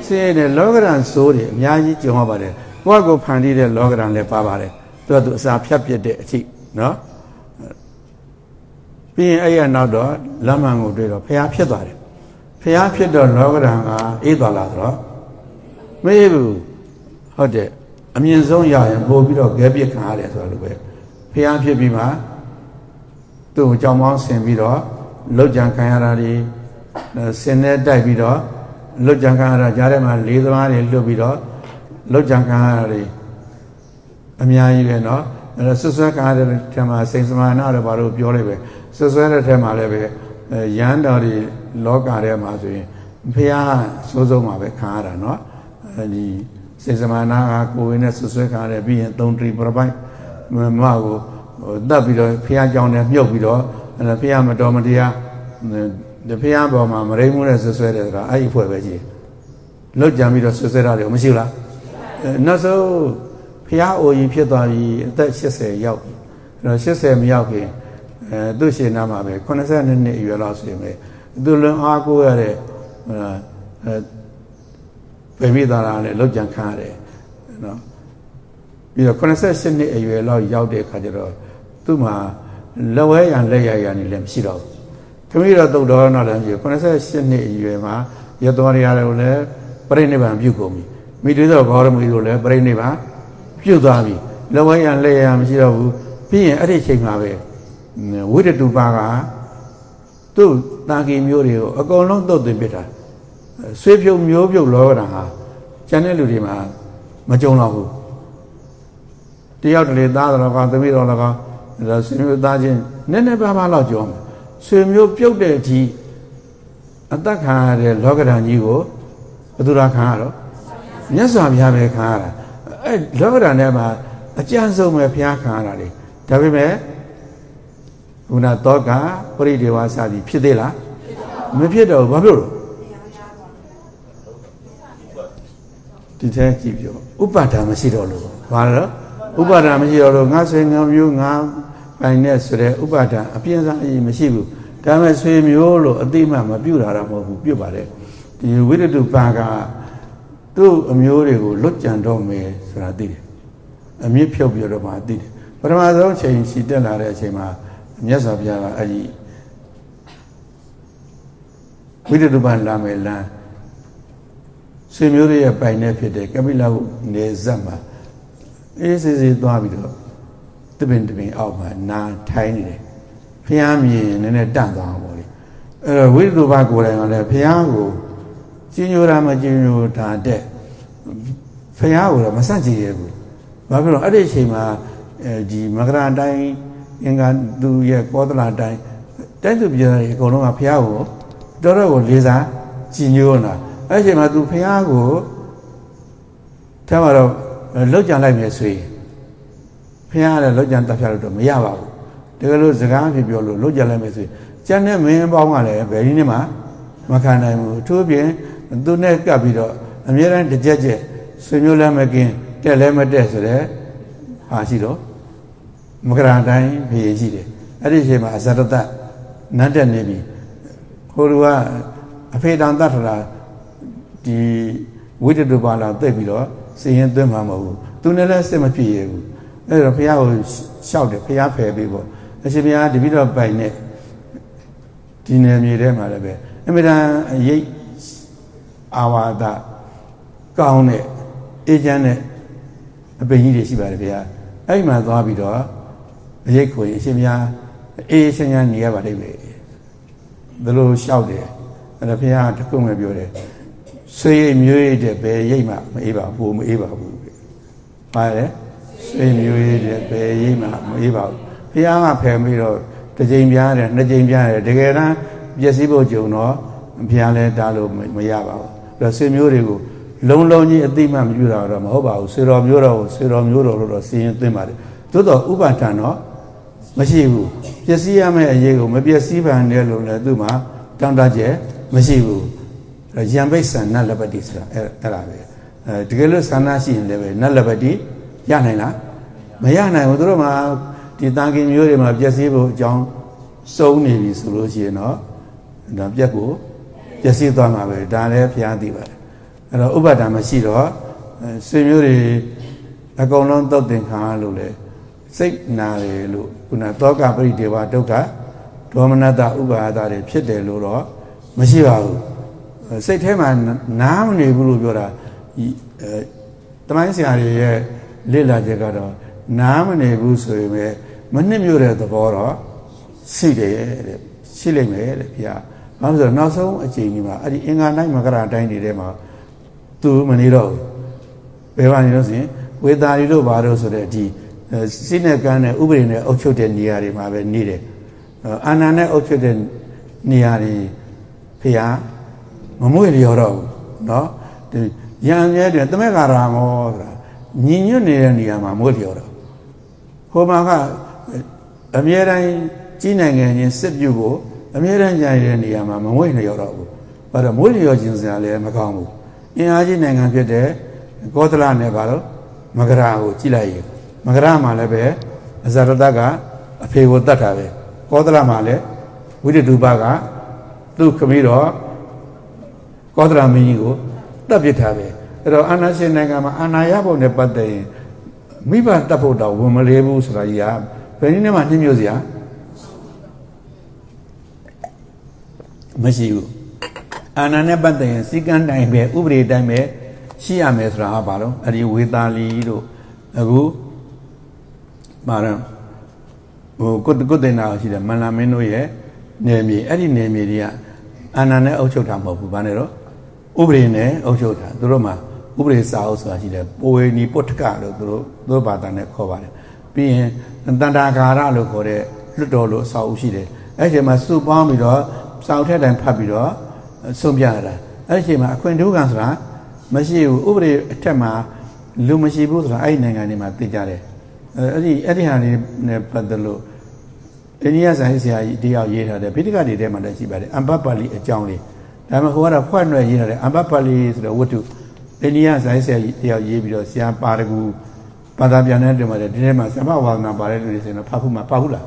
ဆင်းရဲနေလောကရန်ဆိုးတွေအများကြီးကြုံရပါတယ်ကိုယ့်ကိုဖန်တီးတဲ့လောကရန်လည်းပါပါတယ်သူကသူအစာဖြတ်ပြစ်တဲ့အထိเนาะပြီးရင်အဲ့ရနောက်တော့လမ်းမှန်ကိုတွေ့တော့ဖျားဖြစ်သွားတယ်ဖျားဖြစ်တော့လောကရန်ကအေးသွားလာဆိုတော့မေးဘူးဟုတ်တယ် အမြင့်ဆုံးရရင်ပို့ပြီးတော့ခဲပြစ်ခံရတယ်ဆိုလိုပဲဖျားဖြစ်ပြီးမှသူ့ကိုကြောင်ပေါင်းဆင်ပြီးတော့လှုပ်ကြံခံရတာဒီဆင်နဲ့တိုက်ပြီးတော့လှုပ်ကြံခံရတာကြားထဲမှာလေးသမားတွေလွတ်ပြီးတော့လှုပ်ကြံခံရတာတွေအများကြီးပဲเนาะအဲဆွဆွဲခံရတဲ့ထဲမှာစိတ်စမာနာတွေဘာလို့ပြောလိုက်ပဲဆွဆွဲတဲ့ထဲမှာလည်းပဲရန်တော်တွေလောကထဲမှာဆိုရင်ဖះစိုးဆုံးမှာပဲခံရတာเนาะအဲဒီ စိတ်စမာနာကကိုယ်ဝင်နဲ့ဆွဆွဲခံရတယ်ပြီးရင်သုံးတရီပရပိုက်မကိုတတ်ပြီးတော့ဖះကြောင်းနဲ့မြုပ်ပြီးတော့အဲဖះမတော်မတရားဒီဖះပေါ်မှာမရိမှုနဲ့ဆွဆွဲတယ်ဆိုတာအဲ့ဒီဖွဲ့ပဲကြီးလွတ်ကြံပြီးတော့ဆွဆွဲတာတွေမရှိဘူးလားနောက်ဆုံးဖះအိုကြီးဖြစ်သွားပြီအသက်80ရောက်ပြီအဲ့တော့80မရောက်ခင်အဲသူ့ရှင်နာမှာပဲ82နှစ်အရွယ်လောက်ဆိုရင်ပဲသူလွန်အားကိုးရတဲ့အဲ ဗေမိသားရာနဲ့လောက်ကြံခံရတယ်နော်ပြီးတော့88နှစ်အရွယ်လောက်ရောက်တဲ့အခါကျတော့သူ့မှာလက်ဝဲရံလက်ရရံနေလည်းမရှိတော့ဘူးခမီးတော့တုတ်တော်တော့လည်းမရှိဘူး88နှစ်အရွယ်မှာရတော်ရရတယ်ကိုလည်းပြိဋိဘံပြုကုန်ပြီမိတွေသောဘောရမီတို့လည်းပြိဋိဘံပြုတ်သွားပြီလက်ဝဲရံလက်ရရံမရှိတော့ဘူးပြီးရင်အဲ့ဒီချိန်မှာပဲဝိတတုပါကသူ့တာကီမျိုးတွေကိုအကုန်လုံးတုတ်သွင်းပစ်တာ ဆွေးပြုတ်မျိုးပြုတ်လောကဓာဟာကျန်တဲ့လူတွေမှာမကြုံတော့ဘူးတယောက်တလေသားတော်ကောင်သမီးတော်ကောင်ဒါဆွေမျိုးသားချင်းနည်းနည်းပါးပါးလောက်ကြောမှာဆွေမျိုးပြုတ်တဲ့အထိအသက်ခံရတဲ့လောကဓာကြီးကိုဘယ်သူရာခံရတော့မြတ်စွာဘုရားပဲခံရတာအဲလောကဓာနဲ့မှာအကျဉ်းဆုံးပဲဘုရားခံရတာလေဒါပေမဲ့ခုနတော့ကပရိဒေဝစသည်ဖြစ်သေးလားမဖြစ်တော့ဘာဖြစ်လို့ ဒီထဲကြည့်ပြောဥပါဒာမရှိတော့လို့ဘာလို့ဥပါဒာမရှိတော့လို့ငါဆွေငါမျိုးငါပိုင်နဲ့ဆိုတဲ့ဥပါဒာအပြင်းစားအရင်မရှိဘူးဒါမဲ့ဆွေမျိုးလို့အတိမမပြုတ်လာတာမဟုတ်ဘူးပြုတ်ပါတယ်ဒီဝိရတုပါကသူ့အမျိုးတွေကိုလွတ်ကြံတော့မယ်ဆိုတာသိတယ်အမြင့်ဖြုတ်ပြီးတော့မှသိတယ်ပထမဆုံးချိန်ရှိတက်လာတဲ့အချိန်မှာမြတ်စွာဘုရားကအဲ့ဒီဝိတ္တုပန်လာမယ်လမ်း ဆွေမျိုးတွေရဲ့ပိုင်နဲ့ဖြစ်တဲ့ကပိလဟုနေဇက်မှာအေးစေးစေးသွားပြီးတော့တပင်တပင်အောက်မှာနာထိုင်းနေတယ်ဖះမြင်နည်းနည်းတန့်သွားအောင်ပေါ့လေအဲ့တော့ဝိတ္တုပကိုယ်တိုင်ကလည်းဖះကိုကျင်းညိုတာမကျင်းညိုတာတဲ့ဖះကိုတော့မဆန့်ကျင်ရဘူးဘာဖြစ်လို့အဲ့ဒီအချိန်မှာအဲဒီမကရာတိုင်းအင်္ဂါသူရဲ့ကောသလတိုင်းတိုက်သူပြည်သားတွေအကုန်လုံးကဖះကိုတော်တော်ကိုလေးစားကြည်ညိုတာ အဲ့ဒီအချိန်မှာသူဖះကိုထဲမှာတော့လောက်ကြံလိုက်မယ်ဆိုရင်ဖះလည်းလောက်ကြံတပ်ဖြတ်လို့တော့မရပါဘူးတကယ်လို့စကားဖြစ်ပြောလို့လောက်ကြံလိုက်မယ်ဆိုရင်ကျန်တဲ့မင်းပေါင်းကလည်းဘယ်ဒီနေ့မှမခံနိုင်ဘူးထို့ပြင်သူနဲ့ကပ်ပြီးတော့အများအားတစ်ကြက်ကြက်ဆွေမျိုးလည်းမကင်းတက်လည်းမတက်ဆိုတဲ့ဟာရှိတော့မကရာတိုင်းဖေးရှိတယ်အဲ့ဒီအချိန်မှာအဇရတနတ်တက်နေပြီဟိုလူကအဖေတောင်တတ်ထတာ ဒီဝိတ္တုပါလာတက်ပြီးတော့စည်ရင်သွင်းမှာမဟုတ်ဘူးသူနဲ့လည်းစစ်မဖြစ်ရဘူးအဲ့တော့ဘုရားကိုရှောက်တယ်ဘုရားဖယ်ပေးပေါ့အရှင်ဘုရားတပိတော့ပိုင်နဲ့ဒီနယ်မြေထဲမှာလည်းပဲအမြဲတမ်းအရေးအာဝါဒကောင်းတဲ့အေဂျင့်နဲ့အပင်ကြီးတွေရှိပါတယ်ဗျာအဲ့မှာသွားပြီးတော့အရေးကိုအရှင်များအေးရှင်ညာနေရပါလိမ့်မယ်ဒါလို့လျှောက်တယ်အဲ့ဒါဘုရားတခုမှပြောတယ် ဆွေးမျိုးရတဲ့ဘယ်ရိတ်မှမအေးပါဘူးမအေးပါဘူးပါလေဆွေးမျိုးရတဲ့ဘယ်ရိတ်မှမအေးပါဘူးဘုရားကဖယ်ပြီးတော့တစ်ချိန်ပြားတယ်နှစ်ချိန်ပြားတယ်တကယ်တမ်းပျက်စီးဖို့ကြုံတော့ဘုရားလည်းတားလို့မရပါဘူးအဲ့တော့ဆွေးမျိုးတွေကိုလုံလုံကြီးအတိမမပြုတာတော့မဟုတ်ပါဘူးဆွေတော်မျိုးတော်ကိုဆွေတော်မျိုးတော်လို့တော့စီရင်သွင်းပါတယ်သို့တော့ဥပါဒံတော့မရှိဘူးပျက်စီးရမယ့်အရေးကိုမပျက်စီးပါနဲ့လို့လည်းသူ့မှာတောင်းတချက်မရှိဘူး ရံပိတ်ဆန်နလပတိဆိုတာအဲ့အဲ့ဒါပဲအဲတကယ်လို့ဆန္ဒရှိရင်လည်းပဲနတ်လက်ပတိရနိုင်လားမရနိုင်ဘူးသူတို့မှာဒီတာကင်မျိုးတွေမှာပျက်စီးဖို့အကြောင်းစုံနေပြီဆိုလို့ရှိရင်တော့ဒါပြက်ကိုပျက်စီးသွားမှာပဲဒါလည်းဘုရားသိပါတယ်အဲ့တော့ဥပဒါမရှိတော့ဆွေမျိုးတွေအကုန်လုံးတုတ်တင်ခံရလို့လေစိတ်နာတယ်လို့ခုနသောကပရိဒေဝဒုက္ခဒေါမနတဥပါဒတွေဖြစ်တယ်လို့တော့မရှိပါဘူး စိတ်ထဲမှာနားမနေဘူးလို့ပြောတာအဲတမိုင်းဆရာတွေရဲ့လေ့လာချက်ကတော့နားမနေဘူးဆိုရင်ပဲမနှစ်မြို့တဲ့သဘောတော့ရှိတယ်တဲ့ရှိလိမ့်မယ်တဲ့ဘုရား။ဘာလို့ဆိုတော့နောက်ဆုံးအချိန်ကြီးမှာအဲ့ဒီအင်္ဂါနိုင်မကရာတိုင်းတွေထဲမှာသူမနေတော့ဘူး။ဘယ်ပါနေလို့ဆိုရင်ဝေသာရီတို့ဘာလို့ဆိုတဲ့ဒီစိနဲ့ကန်းနဲ့ဥပဒေနဲ့အုပ်ချုပ်တဲ့နေရာတွေမှာပဲနေတယ်။အာနာနဲ့အုပ်ချုပ်တဲ့နေရာတွေဖျား မမွေလျော်တော့ဘူးเนาะဒီရံရဲတယ်တမက်ကာရာမောဆိုတာညင်ညွတ်နေတဲ့နေရာမှာမွေလျော်တော့ဟိုမှာကအမြဲတမ်းကြီးနိုင်ငံချင်းစစ်ပြုဖို့အမြဲတမ်းကြိုင်တဲ့နေရာမှာမမွေလျော်တော့ဘူးဘာလို့မွေလျော်ခြင်းစရာလည်းမကောင်းဘူးအင်အားကြီးနိုင်ငံဖြစ်တဲ့ကောသလနဲ့ဘာလို့မကရာကိုကြည့်လိုက်ရင်မကရာမှာလည်းပဲအဇရတကအဖေကိုတတ်တာပဲကောသလမှာလည်းဝိတ္တုပကသူ့ခမီးတော် ကောသလမင်းကြီးကိုတတ်ပြစ်ထားပဲအဲ့တော့အာနာရှင်နိုင်ငံမှာအာနာရဖို့နဲ့ပတ်သက်ရင်မိဘတတ်ဖို့တော့ဝင်မလေးဘူးဆိုတာကြီးကဘယ်နည်းနဲ့မှနှိမ့်မြို့စရာမရှိဘူးအာနာနဲ့ပတ်သက်ရင်စီကံတိုင်းပဲဥပဒေတိုင်းပဲရှိရမယ်ဆိုတာဟာဘာလို့အဲ့ဒီဝေသာလီတို့အခုမာရဟိုကုတ်ကုတ်တင်နာရှိတယ်မန္လာမင်းတို့ရဲ့နယ်မြေအဲ့ဒီနယ်မြေတွေကအာဏာနဲ့အုပ်ချုပ်တာမဟုတ်ဘူးဘာနဲ့တော့ ဥပဒေနဲ့အုပ်ချုပ်တာသူတို့မှာဥပဒေစာအုပ်ဆိုတာရှိတယ်ပိုဝေနီပုတ္တကလို့သူတို့သူတို့ဘာသာနဲ့ခေါ်ပါတယ်ပြီးရင်တန်တာဂါရလို့ခေါ်တဲ့လွတ်တော်လို့အစာအုပ်ရှိတယ်အဲ့ဒီမှာစုပေါင်းပြီးတော့စာအုပ်ထက်တိုင်းဖတ်ပြီးတော့ဆုံးပြရတာအဲ့ဒီအချိန်မှာအခွင့်ဒုက္ခဆိုတာမရှိဘူးဥပဒေအထက်မှာလူမရှိဘူးဆိုတာအဲ့ဒီနိုင်ငံတွေမှာသိကြတယ်အဲ့ဒီအဲ့ဒီဟာတွေနဲ့ပတ်သက်လို့အိန္ဒိယဆိုင်ဆရာကြီးတရားရေးထားတယ်ဗိဒကတွေထဲမှာလည်းရှိပါတယ်အမ်ဘပါလီအကြောင်းလေး ဒါမှမဟုတ်ကတော့ဖွဲ့နွယ်ရေးထားတယ်အမ်ဘပါလီဆိုတဲ့ဝတ္ထုအိန္ဒိယဆိုင်ဆရာကြီးတရားရေးပြီးတော့ဆရာပါရဂူဘာသာပြန်တဲ့တင်ပါတယ်ဒီထဲမှာသမ္မဝါဒနာပါတယ်လို့ဆိုရင်ဖတ်ဖို့မှာဖတ်ဘူးလား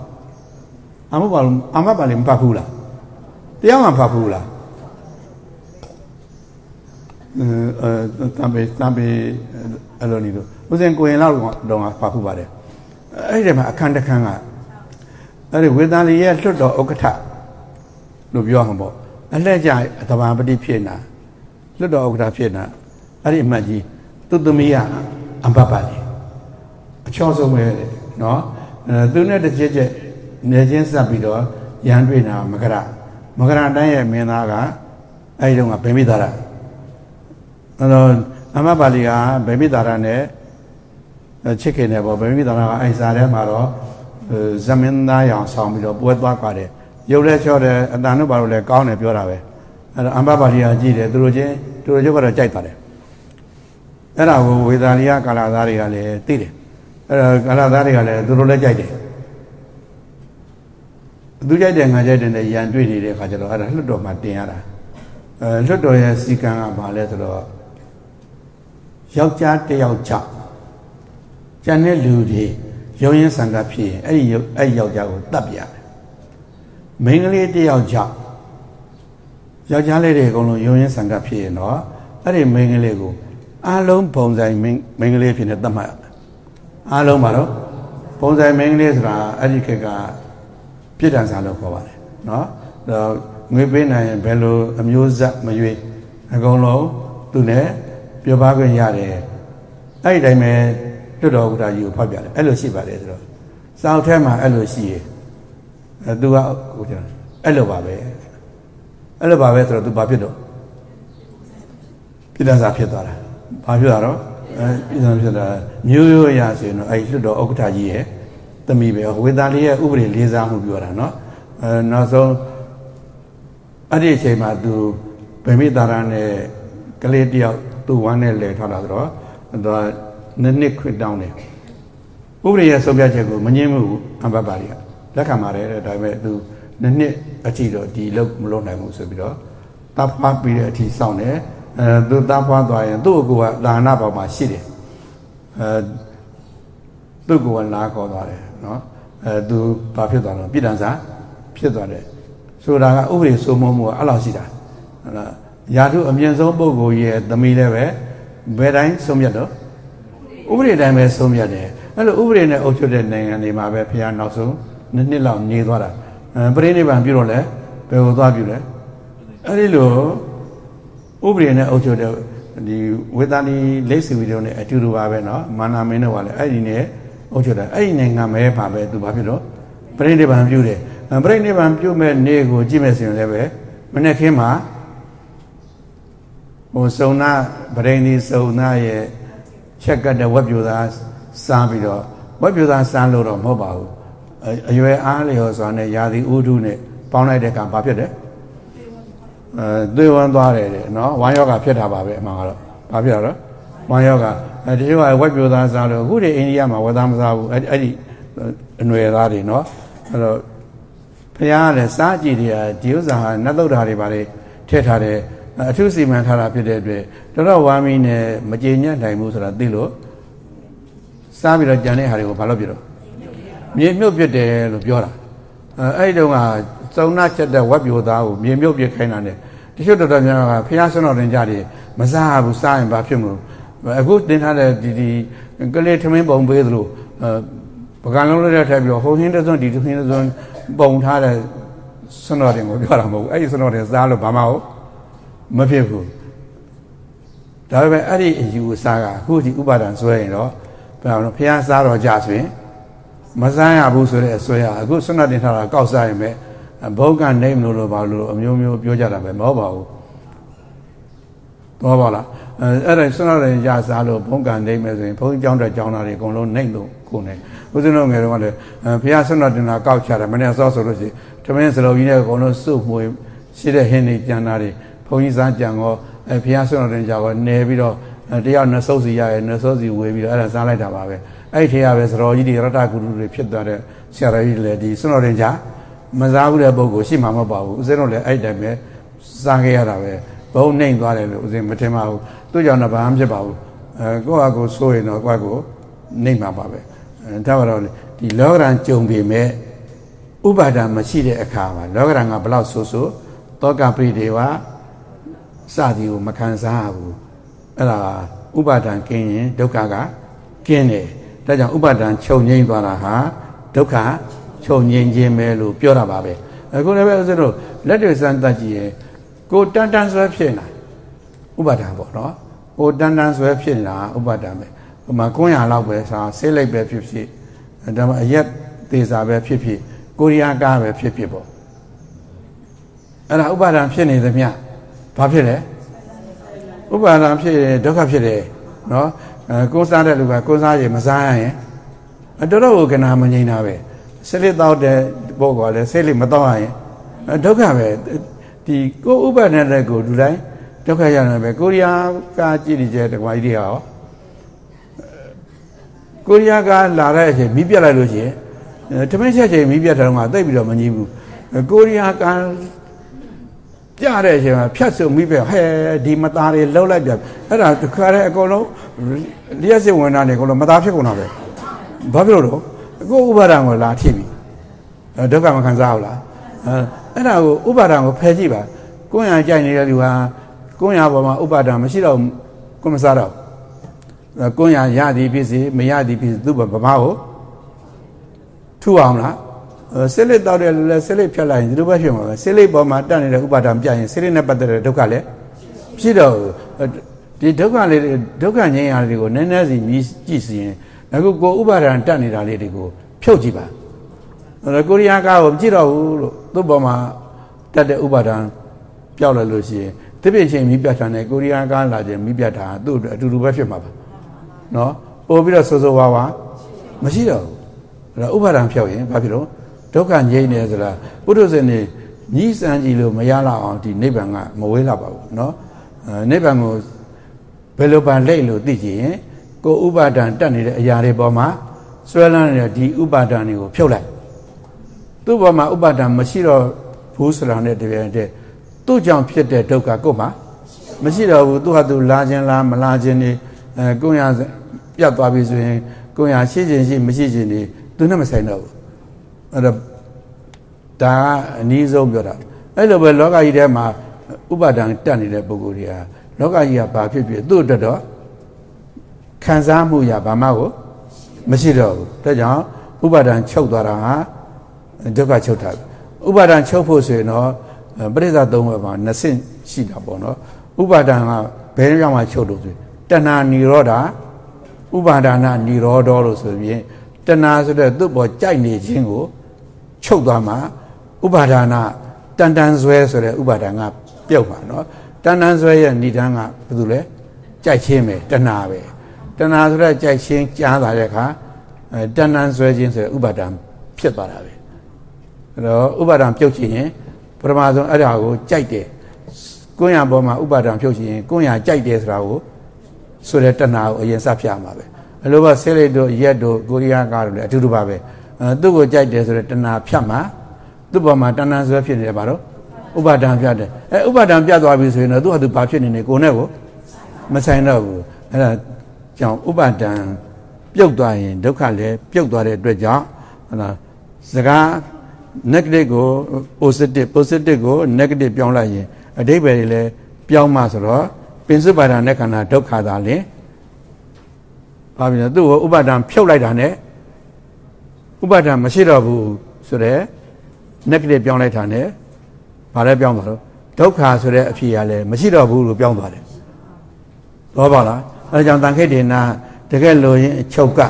အမပါလို့အမပါလိမဖတ်ဘူးလားတရားမှဖတ်ဘူးလားအဲတမ်ပေတမ်ပေအဲ့လိုနေလို့ဦးစင်ကိုရင်လောက်တော့ဖတ်ဖို့ပါတယ်အဲ့ဒီမှာအခန်းတစ်ခန်းကအဲ့ဒီဝေဒန်လီရဲ့လွတ်တော်ဥက္ကဋ္ဌလို့ပြောမှာပေါ့ အလှည့်ကြသဘာပတိဖြစ်နာလွတ်တော်ဥက္ကဋ္ဌဖြစ်နာအဲ့ဒီအမှတ်ကြီးသူသမီးကအမ္ပပါလီအချောဆုံးပဲနော်အဲသူနဲ့တစ်ချက်ချက်နေချင်းဆက်ပြီးတော့ရန်တွေ့တာမကရမကရတိုင်းရဲ့မင်းသားကအဲ့ဒီတော့ကဗေမိတာရအဲ့တော့အမပါဠိကဗေမိတာရနဲ့ချစ်ခင်တယ်ပေါ့ဗေမိတာရကအဲ့စားထဲမှာတော့ဇမင်းသားရောင်ဆောင်ပြီးတော့ပွဲသွားကြတယ် ရုပ်လဲချောတယ်အတန်တို့ဘာလို့လဲကောင်းတယ်ပြောတာပဲအဲ့တော့အမပါဠိကကြည့်တယ်သူတို့ချင်းသူတို့ချုပ်ကတော့ကြိုက်ပါတယ်အဲ့ဒါကိုဝေသာလီယကာလာသားတွေကလည်းသိတယ်အဲ့တော့ကာလာသားတွေကလည်းသူတို့လည်းကြိုက်တယ်သူကြိုက်တယ်ငါကြိုက်တယ်နဲ့ရန်တွေ့နေတဲ့ခါကျတော့အဲ့ဒါလွတ်တော်မှာတင်ရတာအဲလွတ်တော်ရဲ့စီကံကဘာလဲဆိုတော့ယောက်ျားတစ်ယောက်ကြောင့်ကျန်တဲ့လူတွေရုံရင်းဆံကဖြစ်ရင်အဲ့ဒီအဲ့ဒီယောက်ျားကိုတတ်ပြရတယ် မိန်းကလေးတစ်ယောက်ကြောင့်ယောက်ျားလေးတွေအကုန်လုံးရုံရင်းဆံကဖြစ်ရင်တော့အဲ့ဒီမိန်းကလေးကိုအားလုံးပုံစံမိန်းကလေးဖြစ်နေတတ်မှတ်ရမယ်အားလုံးပါတော့ပုံစံမိန်းကလေးဆိုတာအဲ့ဒီခေတ်ကပြစ်ဒဏ်စာလို့ခေါ်ပါတယ်နော်ငွေပေးနိုင်ရင်ဘယ်လိုအမျိုးဆက်မရွေးအကုန်လုံးသူနဲ့ပြောပါခွင့်ရတယ်အဲ့ဒီတိုင်းပဲလွတ်တော်ဥဒ္ဒါကြီးကိုဖောက်ပြတယ်အဲ့လိုရှိပါတယ်ဆိုတော့စောက်ထဲမှာအဲ့လိုရှိရ အဲသူကဟိုကျအဲ့လိုပါပဲအဲ့လိုပါပဲဆိုတော့သူဘာဖြစ်တော့ပြစ်ဒဏ်စာဖြစ်သွားတာဘာဖြစ်တာတော့အဲပြစ်ဒဏ်ဖြစ်တာမျိုးရိုးရဆိုရင်တော့အဲ့လွတ်တော်ဥက္ကဋ္ဌကြီးရဲ့သမီးပဲဝေသာလေးရဲ့ဥပဒေလေးစားမှုပြောတာเนาะအဲနောက်ဆုံးအဲ့ဒီအချိန်မှာသူဗေမိတာရနဲ့ကလေးတယောက်သူ့ဝမ်းနဲ့လဲထားတာဆိုတော့သူနှစ်နှစ်ခွင့်တောင်းတယ်ဥပဒေရဲ့ဆုံးဖြတ်ချက်ကိုမငြင်းဘူးအဘပါရီက လက်ခံပါတယ်တဲ့ဒါပေမဲ့သူနှစ်နှစ်အကြည့်တော့ဒီလောက်မလုပ်နိုင်ဘူးဆိုပြီးတော့တပ်ဖားပြီးတဲ့အထိစောင့်တယ်အဲသူသားဖွားသွားရင်သူ့ကိုယ်ကဒါနဘောင်မှာရှိတယ်အဲသူ့ကိုယ်ကလာခေါ်သွားတယ်နော်အဲသူဘာဖြစ်သွားတော့ပြည်တန်စာဖြစ်သွားတယ်ဆိုတာကဥပဒေစိုးမိုးမှုကအဲ့လိုရှိတာဟုတ်လားယာထုအမြင့်ဆုံးပုဂ္ဂိုလ်ရဲ့သမီးလည်းပဲဘယ်တိုင်းဆုံးမြတ်တော့ဥပဒေတိုင်းပဲဆုံးမြတ်တယ်အဲ့လိုဥပဒေနဲ့အုပ်ချုပ်တဲ့နိုင်ငံတွေမှာပဲဖះနောက်ဆုံး နှစ်နှစ်လောက်နေသွားတာအဲပြိဋိဘံပြုတော့လဲဘယ်ကိုသွားပြုလဲအဲ့ဒီလိုဥပဒေနဲ့အုပ်ချုပ်တဲ့ဒီဝေသနီလိပ်စီဗီဒီယိုနဲ့အတူတူပါပဲเนาะမာနာမင်းတို့ကလည်းအဲ့ဒီနဲ့အုပ်ချုပ်တာအဲ့ဒီနိုင်ငံမဲပါပဲသူဘာဖြစ်တော့ပြိဋိဘံပြုတယ်ပြိဋိဘံပြုမဲ့နေ့ကိုကြည့်မဲ့ဆိုရင်လည်းပဲမနေ့ခင်းမှာဟိုစုံနာဗရိန်ဒီစုံနာရဲ့ချက်ကတ်တဲ့ဝက်ပြူသားစားပြီးတော့ဝက်ပြူသားစားလို့တော့မဟုတ်ပါဘူး အရွယ်အားလျော်စွာနဲ့ယာတိဥဒုနဲ့ပေါင်းလိုက်တဲ့ကံဘာဖြစ်တယ်အဲသွေးဝမ်းသွားတယ်တဲ့နော်ဝမ်းယောဂဖြစ်တာပါပဲအမှန်ကတော့ဘာဖြစ်တာတော့ဝမ်းယောဂအဲဒီကဝက်ပြူသားစားလို့အခုဒီအိန္ဒိယမှာဝက်သားမစားဘူးအဲ့အဲ့ဒီအနွယ်သားတွေနော်အဲ့တော့ဖះကလည်းစားကြည့်တယ်ဒီဥစ္စာဟာနတ်သုဒ္ဓါတွေပါလေထည့်ထားတယ်အထုစီမံထားတာဖြစ်တဲ့အတွက်တော်တော်ဝမ်းမီနဲ့မကြေညက်နိုင်ဘူးဆိုတာသိလို့စားပြီးတော့ကြံတဲ့ဟာတွေကိုဘာလို့ပြတော့ မြေမြုပ်ပြစ်တယ်လို့ပြောတာအဲအဲ့ဒီတုန်းကစုံနာချက်တဲ့ဝက်ပြိုသားကိုမြေမြုပ်ပြစ်ခိုင်းတာနဲ့တချို့တော်တော်များများကဖះဆွမ်းတော်တင်ကြတယ်မစားဘူးစားရင်ဘာဖြစ်မလို့အခုတင်ထားတဲ့ဒီဒီကလေးထမင်းပုံပေးသလိုပကံလုံးလေးထည့်ပြီးတော့ဟိုဟင်းတစွန်းဒီဟင်းတစွန်းပုံထားတဲ့ဆွမ်းတော်တင်ကိုပြောတာမဟုတ်ဘူးအဲ့ဒီဆွမ်းတော်တင်စားလို့ဘာမှမဖြစ်ဘူးဒါပေမဲ့အဲ့ဒီအယူအဆကအခုဒီဥပါဒံဆွဲရင်တော့ဘယ်အောင်ဖះစားတော်ကြဆိုရင် မစားရဘူးဆိုတဲ့အဆွဲရအခုဆွမ်းတင်ထားတာကောက်စားရင်ပဲဘုံကနေမလို့လို့ဘာလို့အမျိုးမျိုးပြောကြတာပဲမဟုတ်ပါဘူးတော့ပါလားအဲ့ဒါဆွမ်းတင်ရစားလို့ဘုံကနေမယ်ဆိုရင်ဘုံကြောင်းတဲ့ကြောင်းသားတွေအကုန်လုံးနှိမ့်လို့ကိုနေဦးဇင်းတို့ငယ်တော့လည်းဖះဆွမ်းတင်တာကောက်ချတယ်မနေ့စောဆိုလို့ရှိရင်တမင်းစလုံးကြီးနဲ့အကုန်လုံးစုမှွေရှိတဲ့ဟင်းတွေကြံတာတွေဘုံကြီးစားကြံတော့အဲဖះဆွမ်းတင်ကြတော့နေပြီးတော့တယောက်နှဆုပ်စီရရဲ့နှဆုပ်စီဝေပြီးတော့အဲ့ဒါစားလိုက်တာပါပဲ အဲ့ဒီထဲကပဲသတော်ကြီးတွေရတ္တကုရုတွေဖြစ်သွားတဲ့ဆရာတော်ကြီးလည်းဒီစွန့်တော်တင်ကြမစားဘူးတဲ့ပုဂ္ဂိုလ်ရှိမှာမဟုတ်ပါဘူးဦးဇင်းတို့လည်းအဲ့တိုင်းပဲစားခဲ့ရတာပဲဘုံနှိမ်သွားတယ်လို့ဦးဇင်းမထင်ပါဘူးသူ့ကြောင့်တော့ဘာမှဖြစ်ပါဘူးအဲကိုယ့်အကိုဆိုးရင်တော့ကိုယ့်ကိုနှိမ်မှာပါပဲအဲဒါတော့ဒီလောကရန်ကြုံပေမဲ့ဥပါဒံမရှိတဲ့အခါမှာလောကရန်ကဘလောက်ဆိုးဆိုးတောကပရိဒေဝစသည်ကိုမခံစားဘူးအဲ့ဒါဥပါဒံကင်းရင်ဒုက္ခကကင်းတယ် ဒါကြောင့်ဥပါဒံချုပ်ငိမ့်သွားတာဟာဒုက္ခချုပ်ငိမ့်ခြင်းပဲလို့ပြောတာပါပဲအခုလည်းပဲဦးဇင်းတို့လက်တွေစမ်းတတ်ကြည့်ရင်ကိုတန်တန်ဆွဲဖြစ်လာဥပါဒံပေါ့နော်ကိုတန်တန်ဆွဲဖြစ်လာဥပါဒံပဲဟိုမှာ900လောက်ပဲစာဆေးလိုက်ပဲဖြစ်ဖြစ်ဒါမှအရက်သေးစာပဲဖြစ်ဖြစ်ကိုရီးယားကားပဲဖြစ်ဖြစ်ပေါ့အဲ့ဒါဥပါဒံဖြစ်နေသမျှဘာဖြစ်လဲဥပါဒံဖြစ်ရင်ဒုက္ခဖြစ်တယ်နော် အဲကိုးစားတဲ့လူကကိုးစားရင်မစားရရင်တော်တော်ကိုကနာမငြိမ်တာပဲဆစ်လက်တောက်တဲ့ပုဂ္ဂိုလ်ကလည်းဆစ်လက်မတောက်ရရင်ဒုက္ခပဲဒီကိုဥပါဒณะတဲ့ကိုလူတိုင်းဒုက္ခရတယ်ပဲကိုရီးယားကကြည့်နေကြတဲ့ကွာကြီးတွေရောကိုရီးယားကလာတဲ့အချိန်မီးပြတ်လိုက်လို့ရှိရင်တမင်းချက်ချိန်မီးပြတ်တယ်တော့ကတိတ်ပြီးတော့မငြိဘူးကိုရီးယားက ကြတဲ့အချိန်မှာဖြတ်စုံမိပဲဟဲဒီမသားတွေလှုပ်လိုက်ပြန်အဲ့ဒါတခါတည်းအကုန်လုံးလျှက်စစ်ဝင်တာနေအကုန်လုံးမသားဖြစ်ကုန်တာပဲဘာဖြစ်လို့တော့ကိုဥပါဒံကိုလာထိပြီဒုက္ခမခံစားဘူးလားအဲ့ဒါကိုဥပါဒံကိုဖယ်ကြည့်ပါကိုယ်ရကြိုက်နေတဲ့လူဟာကိုယ်ရပေါ်မှာဥပါဒံမရှိတော့ကိုမစားတော့ကိုယ်ရရသည်ဖြစ်စေမရသည်ဖြစ်စေသူ့ဗမာကိုထူအောင်လား ဆေးလိပ်တောက်တဲ့လူလည်းဆေးလိပ်ဖြတ်လိုက်ရင်ဒီလိုပဲဖြစ်မှာပဲဆေးလိပ်ပေါ်မှာတက်နေတဲ့ဥပါဒံပြရင်ဆေးလိပ်နဲ့ပတ်သက်တဲ့ဒုက္ခလည်းဖြစ်တော့ဒီဒုက္ခလေးဒုက္ခငြိမ်းရာတွေကိုနည်းနည်းစီမြည်ကြည့်စီရင်အခုကိုဥပါဒံတက်နေတာလေးတွေကိုဖြုတ်ကြည့်ပါအဲကိုရီးယားကားကိုမကြည့်တော့ဘူးလို့သူ့ပေါ်မှာတက်တဲ့ဥပါဒံပျောက်လာလို့ရှိရင်တပြည့်ချင်းမိပြတ်တာနဲ့ကိုရီးယားကားလာခြင်းမိပြတ်တာသူ့အတွက်အတူတူပဲဖြစ်မှာပါနော်ပို့ပြီးတော့ဆိုးဆိုးဝါးဝါမရှိတော့ဘူးအဲ့ဒါဥပါဒံဖြောက်ရင်ဘာဖြစ်လို့ ဒုက္ခငြိမ့်နေဆိုတာပုထုဇဉ်နေညီးစံကြည့်လို့မရလောက်အောင်ဒီနိဗ္ဗာန်ကမဝေးလာပါဘူးเนาะအဲနိဗ္ဗာန်ကိုဘယ်လိုပန်လိတ်လို့သိကြရင်ကိုဥပါဒံတက်နေတဲ့အရာတွေပေါ်မှာဆွဲလန်းနေတဲ့ဒီဥပါဒံတွေကိုဖြုတ်လိုက်သူ့ပေါ်မှာဥပါဒံမရှိတော့ဘူးဆိုတာနဲ့တပြိုင်တည်းသူ့ကြောင့်ဖြစ်တဲ့ဒုက္ခကိုမှ မရှိတော့ဘူးသူဟာသူလာခြင်းလားမလာခြင်းနေအဲကိုရပြတ်သွားပြီဆိုရင်ကိုရရှိခြင်းရှိမရှိခြင်းနေသူနဲ့မဆိုင်တော့ဘူး အဲ့တော့ဒါကအနည်းဆုံးပြောတာအဲ့လိုပဲလောကကြီးထဲမှာဥပါဒံတက်နေတဲ့ပုဂ္ဂိုလ်တွေကလောကကြီးကဘာဖြစ်ဖြစ်သူ့အတွက်တော့ခံစားမှုရဘာမှကိုမရှိတော့ဘူးဒါကြောင့်ဥပါဒံချုပ်သွားတာဟာဒုက္ခချုပ်တာဥပါဒံချုပ်ဖို့ဆိုရင်တော့ပရိစ္ဆာသုံးဘက်မှာနှစ်ဆင့်ရှိတာပေါ့နော်ဥပါဒံကဘယ်ရောက်မှချုပ်လို့ဆိုတဏှာនិရောဓဥပါဒနာនិရောဓလို့ဆိုရင်တဏှာဆိုတဲ့သူ့ပေါ်ကြိုက်နေခြင်းကို ချုပ်သွားမှာဥပါဒနာတန်တန်ဇွဲဆိုတဲ့ဥပါဒံကပြုတ်မှာနော်တန်တန်ဇွဲရဲ့ဏိဒန်းကဘာလို့လဲကြိုက်ခြင်းပဲတဏှာပဲတဏှာဆိုတဲ့ကြိုက်ခြင်းကြားလာတဲ့အခါအဲတန်တန်ဇွဲခြင်းဆိုတဲ့ဥပါဒံဖြစ်သွားတာပဲအဲ့တော့ဥပါဒံပြုတ်ခြင်းရင်ပထမဆုံးအဲ့ဒါကိုကြိုက်တယ်ကိုယ်ရပေါ်မှာဥပါဒံဖြုတ်ခြင်းကိုယ်ရကြိုက်တယ်ဆိုတာကိုဆိုတဲ့တဏှာကိုအရင်စပြမှာပဲအလိုပါဆေးလိတ်တို့ရက်တို့ကိုရီးယားကားတို့လည်းအတူတူပါပဲအဲ သူ့ကိုကြိုက်တယ်ဆိုတဲ့တဏှာဖြတ်မှာသူ့ပေါ်မှာတဏှာဆွဲဖြစ်နေတယ်ပါတော့ဥပါဒံပြတ်တယ်အဲဥပါဒံပြတ်သွားပြီဆိုရင်တော့သူ့ဟာသူဘာဖြစ်နေနေကိုနဲ့ကိုမဆိုင်တော့ဘူးအဲ့ဒါကြောင့်ဥပါဒံပြုတ်သွားရင်ဒုက္ခလည်းပြုတ်သွားတဲ့အတွက်ကြောင့်ဟလာစကား negative ကို positive positive ကို negative ပြောင်းလိုက်ရင်အဓိပ္ပာယ်တွေလည်းပြောင်းမှဆိုတော့ပင်စုပါဒာနဲ့ခန္ဓာဒုက္ခသာလင်ဘာဖြစ်လဲသူ့ကိုဥပါဒံဖြုတ်လိုက်တာနဲ့ ဥပါဒံမရှိတော့ဘူးဆိုတော့ negative ပြောင်းလိုက်တာ ਨੇ ဘာလဲပြောင်းမှာတော့ဒုက္ခဆိုတဲ့အဖြေကလည်းမရှိတော့ဘူးလို့ပြောင်းသွားတယ်သောပါလားအဲဒါကြောင့်တန်ခိတ်ဒေနာတကယ်လို့ရင်အချုပ်က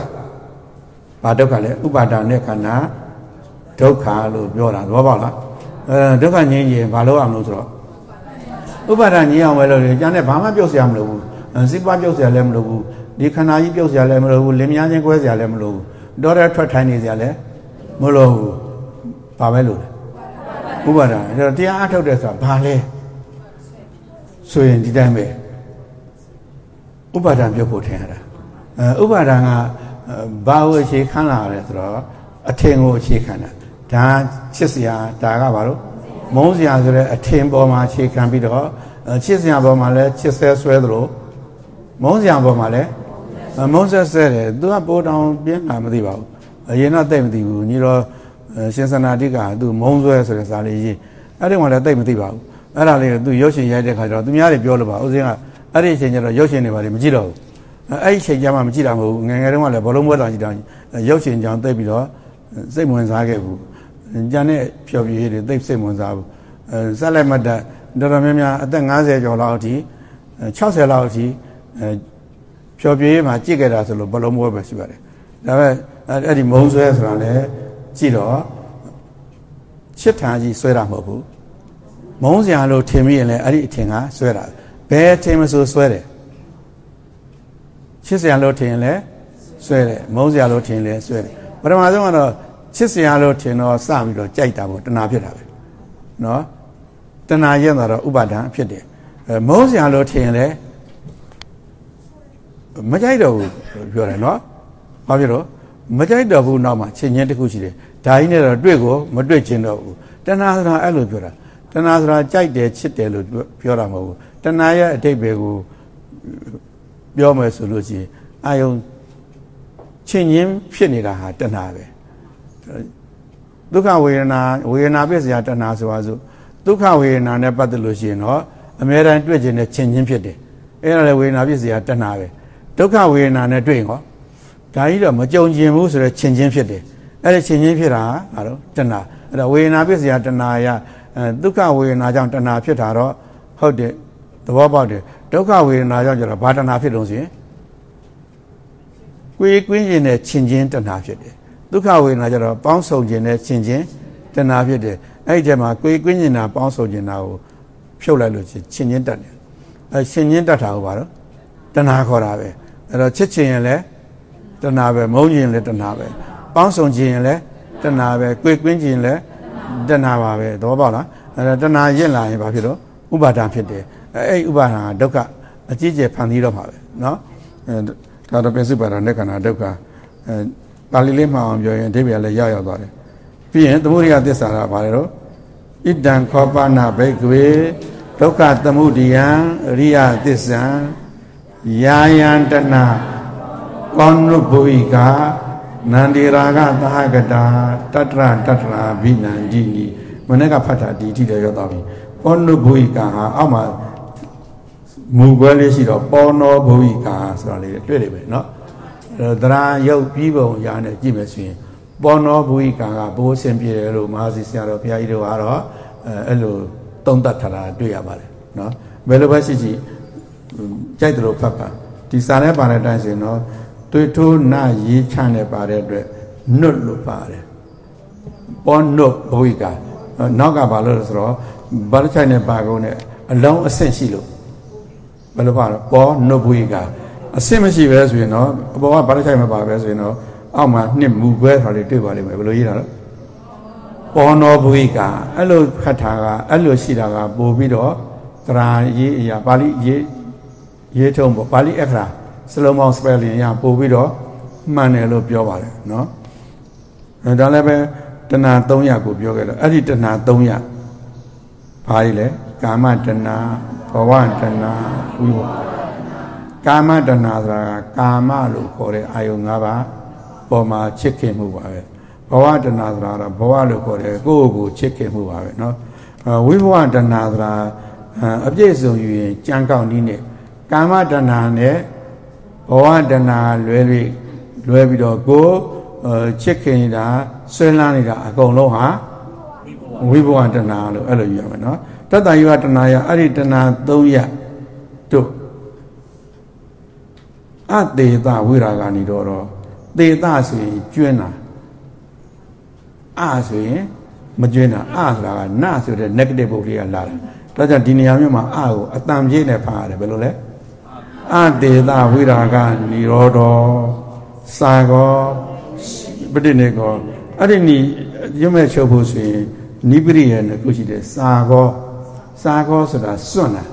ဘာဒုက္ခလဲဥပါဒာနဲ့ခန္ဓာဒုက္ခလို့ပြောတာသောပါလားအဲဒုက္ခငြင်းရင်ဘာလို့အောင်လို့ဆိုတော့ဥပါဒာငြင်းအောင်ပဲလို့ကျန်တဲ့ဘာမှပြောစရာမလိုဘူးစိတ်ပွားပြောစရာလည်းမလိုဘူးဒီခန္ဓာကြီးပြောစရာလည်းမလိုဘူးလင်မြန်းချင်းကွဲစရာလည်းမလိုဘူး ဒေါ်ရထွက်ထိုင်နေကြလဲမလို့ဘူးဘာပဲလို့လဲဥပါဒံအဲ့တော့တရားအထုတ်တဲ့ဆိုတာဘာလဲဆိုရင်ဒီတိုင်းပဲဥပါဒံပြုတ်ဖို့ထင်ရတာအဲဥပါဒံကဘာကိုအခြေခံလာရဲဆိုတော့အထင်ကိုအခြေခံတာဒါချစ်စရာဒါကဘာလို့မုန်းစရာဆိုတဲ့အထင်ပေါ်မှာအခြေခံပြီးတော့ချစ်စရာပေါ်မှာလည်းချစ်ဆဲဆွဲသလိုမုန်းစရာပေါ်မှာလည်း မုန်းဆဲဆဲတယ်သူကပိုးတောင်ပြင်းတာမသိပါဘူးအရင်တော့သိမသိဘူးညီတော့ရှင်စနာတိကသူမုန်းဆွဲဆိုတဲ့စာလေးရေးအဲ့ဒီမှာလည်းသိမသိပါဘူးအဲ့ဒါလေးသူရုပ်ရှင်ရိုက်တဲ့ခါကျတော့သူများတွေပြောလို့ပါဥစဉ်ကအဲ့ဒီအချိန်ကျတော့ရုပ်ရှင်တွေပါလေမကြည့်တော့ဘူးအဲ့ဒီအချိန်ကျမှမကြည့်တာမဟုတ်ဘူးငယ်ငယ်တုန်းကလည်းဘလုံးပွဲတော်ကြည့်တာရုပ်ရှင်ကြောင်သိပြီးတော့စိတ်ဝင်စားခဲ့ဘူးကြံတဲ့ဖြော်ပြရေးတွေသိစိတ်ဝင်စားဘူးအဲဇက်လက်မတ်တော်တော်များများအသက်50ကျော်လောက်အထိ60လောက်အထိ အဲဖြော်ပြရေးမှာကြည့်ခဲ့တာဆိုလို့ဘလုံးပွဲပဲရှိပါတယ်ဒါပေမဲ့အဲ့ဒီမုံဆွဲဆိုတာလည်းကြည့်တော့ချစ်ထာကြီးဆွဲတာမဟုတ်ဘူးမုံစရာလို့ထင်မိရင်လည်းအဲ့ဒီအထင်ကဆွဲတာဘယ်ထင်မဆိုဆွဲတယ်ချစ်စရာလို့ထင်ရင်လည်းဆွဲတယ်မုံစရာလို့ထင်ရင်လည်းဆွဲတယ်ပထမဆုံးကတော့ချစ်စရာလို့ထင်တော့စပြီးတော့ကြိုက်တာပေါ့တဏှာဖြစ်တာပဲနော်တဏှာရက်သွားတော့ဥပါဒံဖြစ်တယ်အဲမုန်းစရာလို့ထင်ရင်လည်း မကြိုက်တော့ဘူးပြောတယ်နော်ဘာဖြစ်လို့မကြိုက်တော့ဘူးနောက်မှာချင်းချင်းတစ်ခုရှိတယ်ဒါကြီးနဲ့တော့တွေ့ကိုမတွေ့ချင်တော့ဘူးတဏှာဆိုတာအဲ့လိုပြောတာတဏှာဆိုတာကြိုက်တယ်ချစ်တယ်လို့ပြောတာမဟုတ်ဘူးတဏှာရဲ့အတိတ်ပဲကိုပြောမယ်ဆိုလို့ရှိရင်အာယုံချင်းချင်းဖြစ်နေတာဟာတဏှာပဲဒုက္ခဝေဒနာဝေဒနာပြည့်စရာတဏှာဆိုတာဆိုဒုက္ခဝေဒနာနဲ့ပတ်သက်လို့ရှိရင်တော့အများတိုင်းတွေ့ကျင်တဲ့ချင်းချင်းဖြစ်တယ်အဲ့ဒါလည်းဝေဒနာပြည့်စရာတဏှာပဲ ဒုက္ခဝေဒနာနဲ့တွေ့ရင်ဟောဒါကြီးတော့မကြုံကျင်ဘူးဆိုတော့ချင်းချင်းဖြစ်တယ်အဲ့ဒီချင်းချင်းဖြစ်တာဟာတော့တဏှာအဲ့ဒါဝေဒနာပြည့်စရာတဏှာရဒုက္ခဝေဒနာကြောင့်တဏှာဖြစ်တာတော့ဟုတ်တယ်သဘောပေါက်တယ်ဒုက္ခဝေဒနာကြောင့်ကျတော့ဘာတဏှာဖြစ်လို့ဆိုရင်ကိုယ်ကွင်းကျင်တဲ့ချင်းချင်းတဏှာဖြစ်တယ်ဒုက္ခဝေဒနာကျတော့ပေါင်းစုံခြင်းနဲ့ချင်းချင်းတဏှာဖြစ်တယ်အဲ့ဒီထဲမှာကိုယ်ကွင်းကျင်တာပေါင်းစုံခြင်းတာကိုဖြုတ်လိုက်လို့ချင်းချင်းတက်တယ်အဲချင်းချင်းတက်တာကိုပါတော့တဏှာခေါ်တာပဲ အဲ့တော့ချစ်ချင်းရင်လည်းတဏှာပဲမုန်းခြင်းလည်းတဏှာပဲပေါင်းစုံခြင်းရင်လည်းတဏှာပဲကိုယ်ကွင်းခြင်းလည်းတဏှာပါပဲသဘောပေါက်လားအဲ့ဒါတဏှာရင့်လာရင်ဘာဖြစ်တော့ဥပါဒံဖြစ်တယ်အဲ့ဥပါဒံကဒုက္ခအကြီးကျယ်ဖန်တီးတော့မှာပဲเนาะအဲဒါတော့ပြင်စုပါဒံနဲ့ခန္ဓာဒုက္ခအဲပါဠိလေးမှအောင်ပြောရင်အဓိပ္ပာယ်လည်းရောက်ရောက်သွားတယ်ပြီးရင်သမုဒိယသစ္စာကဘာလဲတော့ဣတံခောပနာဘိကဝေဒ ဒုက္ခသမုဒယံအရိယသစ္ဆံ ယာယံတနာကောနုဘုိကာနန္ဒီရာဂသဟကတာတတ္တရတတ္တရာဘိနန္ဒီနိမနေ့ကဖတ်တာဒီထိလည်းရောက်သွားပြီကောနုဘုိကာဟာအောက်မှာမူကွဲလေးရှိတော့ပေါနောဘုိကာဆိုတာလေးတွေ့လိမ့်မယ်နော်သရယုတ်ပြီးပုံရာနဲ့ကြည့်မယ်ဆိုရင်ပေါနောဘုိကာကဘိုးဆင်ပြေတယ်လို့မဟာစီဆရာတော်ဘုရားကြီးတို့ကတော့အဲအဲ့လိုသုံးသပ်ထားတာတွေ့ရပါတယ်နော်ဘယ်လိုပဲရှိရှိ ကြိုက်တယ်လို့ဖတ်ပါဒီစာနဲ့ပါတဲ့အတိုင်းဆိုရင်တော့တွေးထိုးနာရေးချနဲ့ပါတဲ့အတွက်နွတ်လို့ပါတယ်ပေါ်နုတ်ဘဝိကနောက်ကဘာလို့လဲဆိုတော့ဘာလို့ချိုင်နဲ့ပါကုန်နဲ့အလုံးအဆင့်ရှိလို့ဘယ်လိုပါတော့ပေါ်နုတ်ဘဝိကအဆင့်မရှိပဲဆိုရင်တော့အပေါ်ကဘာလို့ချိုင်မပါပဲဆိုရင်တော့အောက်မှာနှစ်မူခွဲထားလေးတွေ့ပါလိမ့်မယ်ဘယ်လိုရေးတာလဲပေါ်နောဘဝိကအဲ့လိုခတ်တာကအဲ့လိုရှိတာကပို့ပြီးတော့သရာရေးအရာပါဠိရေး ရေးထုံးပေါ့ပါဠိအခရာစလုံးပေါင်း spelling ရပို့ပြီးတော့မှန်တယ်လို့ပြောပါတယ်เนาะအဲဒါလည်းပဲတဏှာ300ကိုပြောခဲ့တယ်အဲ့ဒီတဏှာ300ဘာကြီးလဲကာမတဏှာဘဝတဏှာဝိဘကာမတဏှာဆိုတာကကာမလို့ခေါ်တဲ့အာယုံ၅ပါးပေါ်မှာချစ်ခင်မှုပါပဲဘဝတဏှာဆိုတာတော့ဘဝလို့ခေါ်တယ်ကိုယ့်ကိုယ်ချစ်ခင်မှုပါပဲเนาะဝိဘဝတဏှာဆိုတာအပြည့်စုံယူရင်ကြံကောက်နည်းနဲ့ ကာမတဏှာနဲ့ဘဝတဏှာလွဲလွဲလွဲပြီးတော့ကိုချစ်ခင်နေတာဆွဲလန်းနေတာအကုန်လုံးဟာဝိဘဝတဏှာလို့အဲ့လိုယူရမယ်နော်တတ္တယဝတဏှာရအဲ့ဒီတဏှာ၃ရပ်တို့အတေတဝိရာဂာဏီတော့တော့တေတဆိုရင်ကျွန်းတာအဆိုရင်မကျွန်းတာအဆိုတာကနဆိုတဲ့ negative ဘုတ်လေးကလာတယ်ဒါကြောင့်ဒီနေရာမျိုးမှာအကိုအတန်ပြေးနဲ့ဖားရတယ်ဘယ်လိုလဲ အတေသဝိရာဂនិရောဓောစာကောပဋိနေကောအဲ့ဒီနီရုံးမဲ့ချုပ်ဖို့ဆိုရင်နိပရိယေနဲ့ခုရှိတယ်စာကောစာကောဆိုတာစွန့်တာ